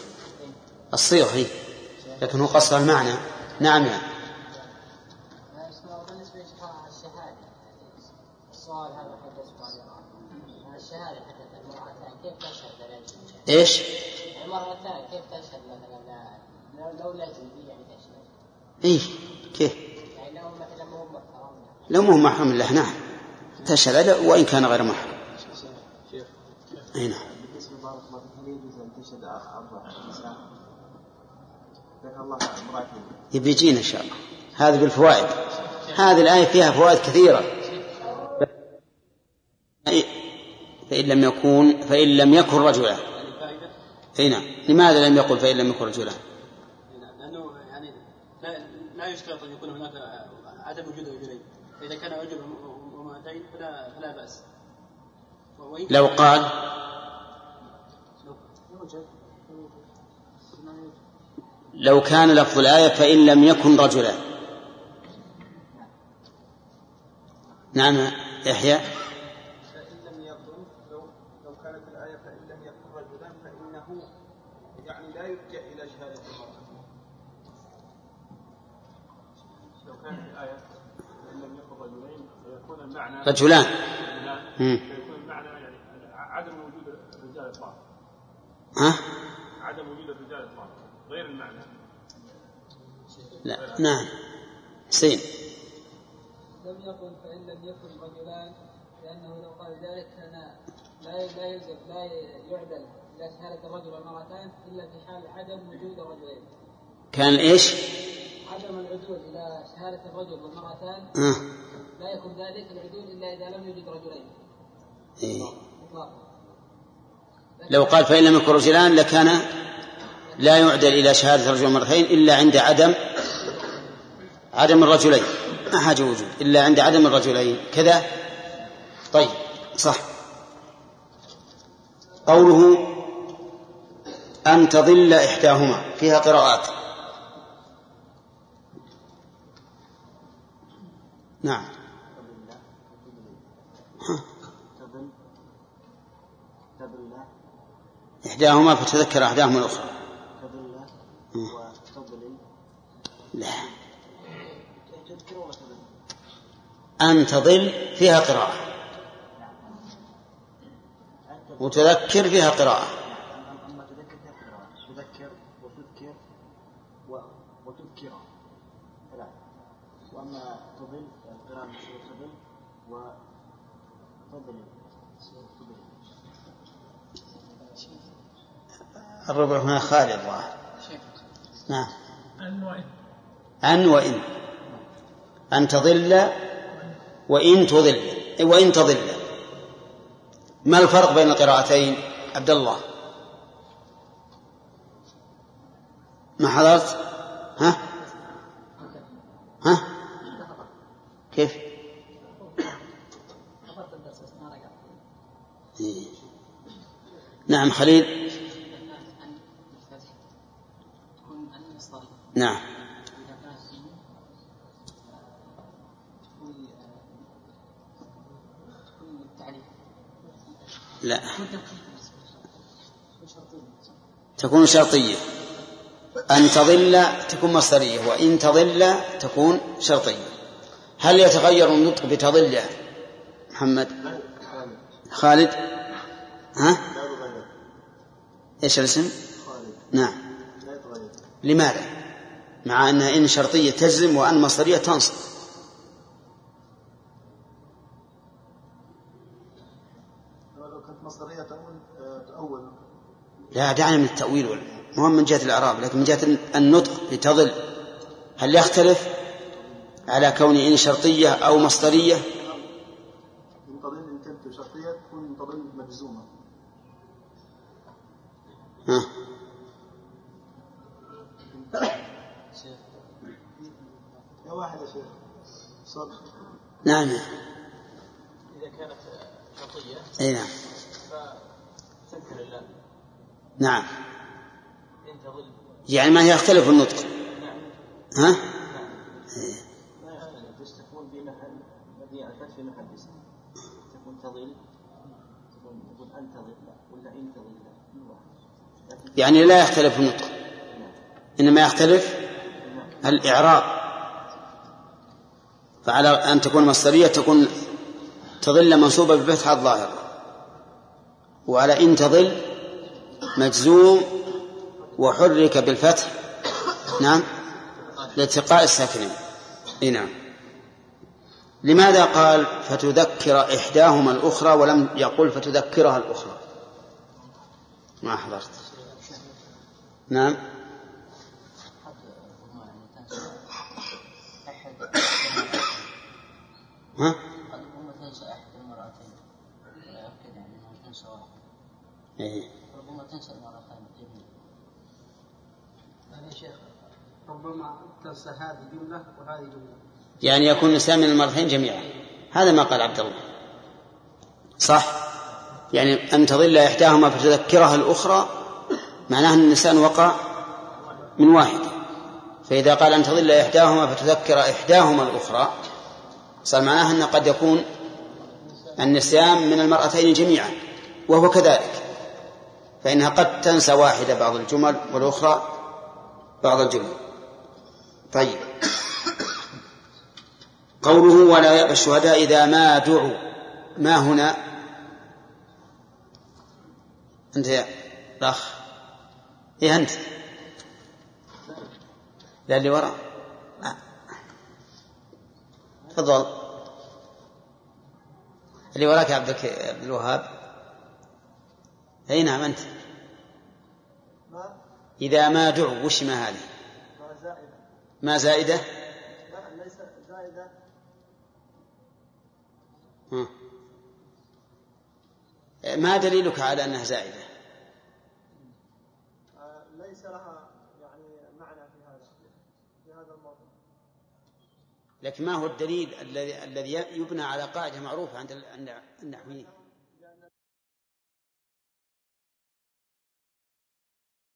الصيغة هي. لكن هو قصر المعنى. نعم يعني بالنسبة للشهادة السؤال هذا حق السؤال الشهادة حتى المرأتان كيف تشهد المرة الثانية كيف تشهد مثلا؟ لو لو يعني تشهد؟ إيه كيف؟ يعني لو مثلا مو محترم لو مو محرم له نعم. تشهد عليه وإن كان غير محرم. أي نعم. بالنسبة بارك الله فيك هل يجوز ان تشهد أربع نساء؟ ذكر الله امرأتين يبي يجينا إن شاء الله. هذه بالفوائد. هذه الآية فيها فوائد كثيرة. فإن لم يكون فإن لم يكن رجلا. أي نعم. لماذا لم يقل فإن لم يكن رجلا؟ لأنه يعني لا, يشترط أن يكون هناك عدم وجود رجلين. فإذا كان رجل وامرأتين فلا فلا بأس. وإن لو قال؟ لو كان لفظ الآية فإن لم يكن رجلا. نعم يحيى فإن لم يكن لو لو كانت الآية فإن لم يكن رجلا فإنه يعني لا يلجأ إلى شهادة المرأة. لو كانت الآية فإن لم يكن رجلين فيكون المعنى رجلان. مم. عدم وجود الرجال ها؟ عدم وجود الرجال إطلاقا غير المعنى لا نعم حسين. لم يقل فإن لم يكن رجلان لأنه لو قال ذلك كان لا لا يلزم لا يعدل. إلى شهادة الرجل والمرأتان إلا في حال عدم وجود الرجلين. كان إيش؟ عدم العدول إلى شهادة الرجل والمرأتان آه. لا يكون ذلك العدول إلا إذا لم يوجد رجلين. إيه. لو قال فإن لم يكن رجلان لكان لا يعدل إلى شهادة رجل مرتين إلا عند عدم عدم الرجلين. ما حاجة وجود؟ إلا عند عدم الرجلين. كذا؟ طيب صح. قوله أن تضل إحداهما. فيها قراءات. نعم إحداهما فتذكر أحداهما الأخرى. وتضلل لا؟ أن تضل فيها قراءة وتذكر فيها قراءة أما تذكر فيها قراءة تذكر وتذكر و... وتذكر ثلاث وأما تضل القراءة مشهورة تضل وتضل تضل الربع هنا خالي الظاهر. نعم. أن وإن. أن تضل وإن تضل. وإن تضل. ما الفرق بين القراءتين؟ عبد الله. ما حضرت؟ ها؟ ها؟ كيف؟ نعم خليل. نعم. لا. تكون شرطية. أن تضل تكون مصدرية وإن تضل تكون شرطية. هل يتغير النطق بتضل محمد؟ خالد؟ ها؟ إيش الاسم؟ نعم. لماذا؟ مع أنها إن شرطية تجزم وأن مصدرية تنصب. تأول لا دعنا من التأويل مو من جهة الإعراب لكن من جهة النطق بتضل هل يختلف على كون إن شرطية أو مصدرية؟ إن كانت شرطية تكون منتظم مجزومة. ها. يا واحد يا شيخ. صدق نعم. إذا كانت شرطية أي نعم. فتذكر الله. نعم. يعني ما يختلف النطق. نعم. ها؟ ما يختلف بس تكون بمحل مبني على الفتح في محل اسم تكون تضل تكون تقول أن تضل ولا إن تضل كل واحد لكن يعني لا يختلف النطق. إنما يختلف الإعراب. فعلى أن تكون مصدرية تكون تظل منصوبة بفتح الظاهر. وعلى إن تظل مجزوم وحرك بالفتح. نعم. لالتقاء الساكنين إي نعم. لماذا قال فتذكر إحداهما الأخرى ولم يقل فتذكرها الأخرى؟ ما حضرت نعم ها ربما تنسى أحد المرأتين لا يؤكد يعني أنها تنسى واحد إيه. ربما تنسى المرأتين جميعا يعني شيخ ربما تنسى هذه جملة وهذه جملة. يعني يكون الإنسان من المرتين جميعا. هذا ما قال عبد الله. صح؟ يعني أن تضل إحداهما فتذكرها الأخرى معناه أن الإنسان وقع من واحدة فإذا قال أن تضل إحداهما فتذكر إحداهما الأخرى صار معناه أن قد يكون النسيان من المرأتين جميعا وهو كذلك. فإنها قد تنسى واحدة بعض الجمل والأخرى بعض الجمل. طيب. قوله ولا يأبى الشهداء إذا ما دعوا. ما هنا؟ أنت يا الأخ. إيه أنت. لا اللي وراء. آه. تفضل. اللي وراك يا عبد الوهاب. أي نعم أنت. ما؟ إذا ما دعوا وش ما هذه؟ ما زائدة. ما زائدة؟ لا ليس. ما دليلك على أنها زائدة؟ ليس لها يعني معنى في هذا في هذا الموضوع. لكن ما هو الدليل الذي الذي يبنى على قاعدة معروفة عند ال- عند النحويين؟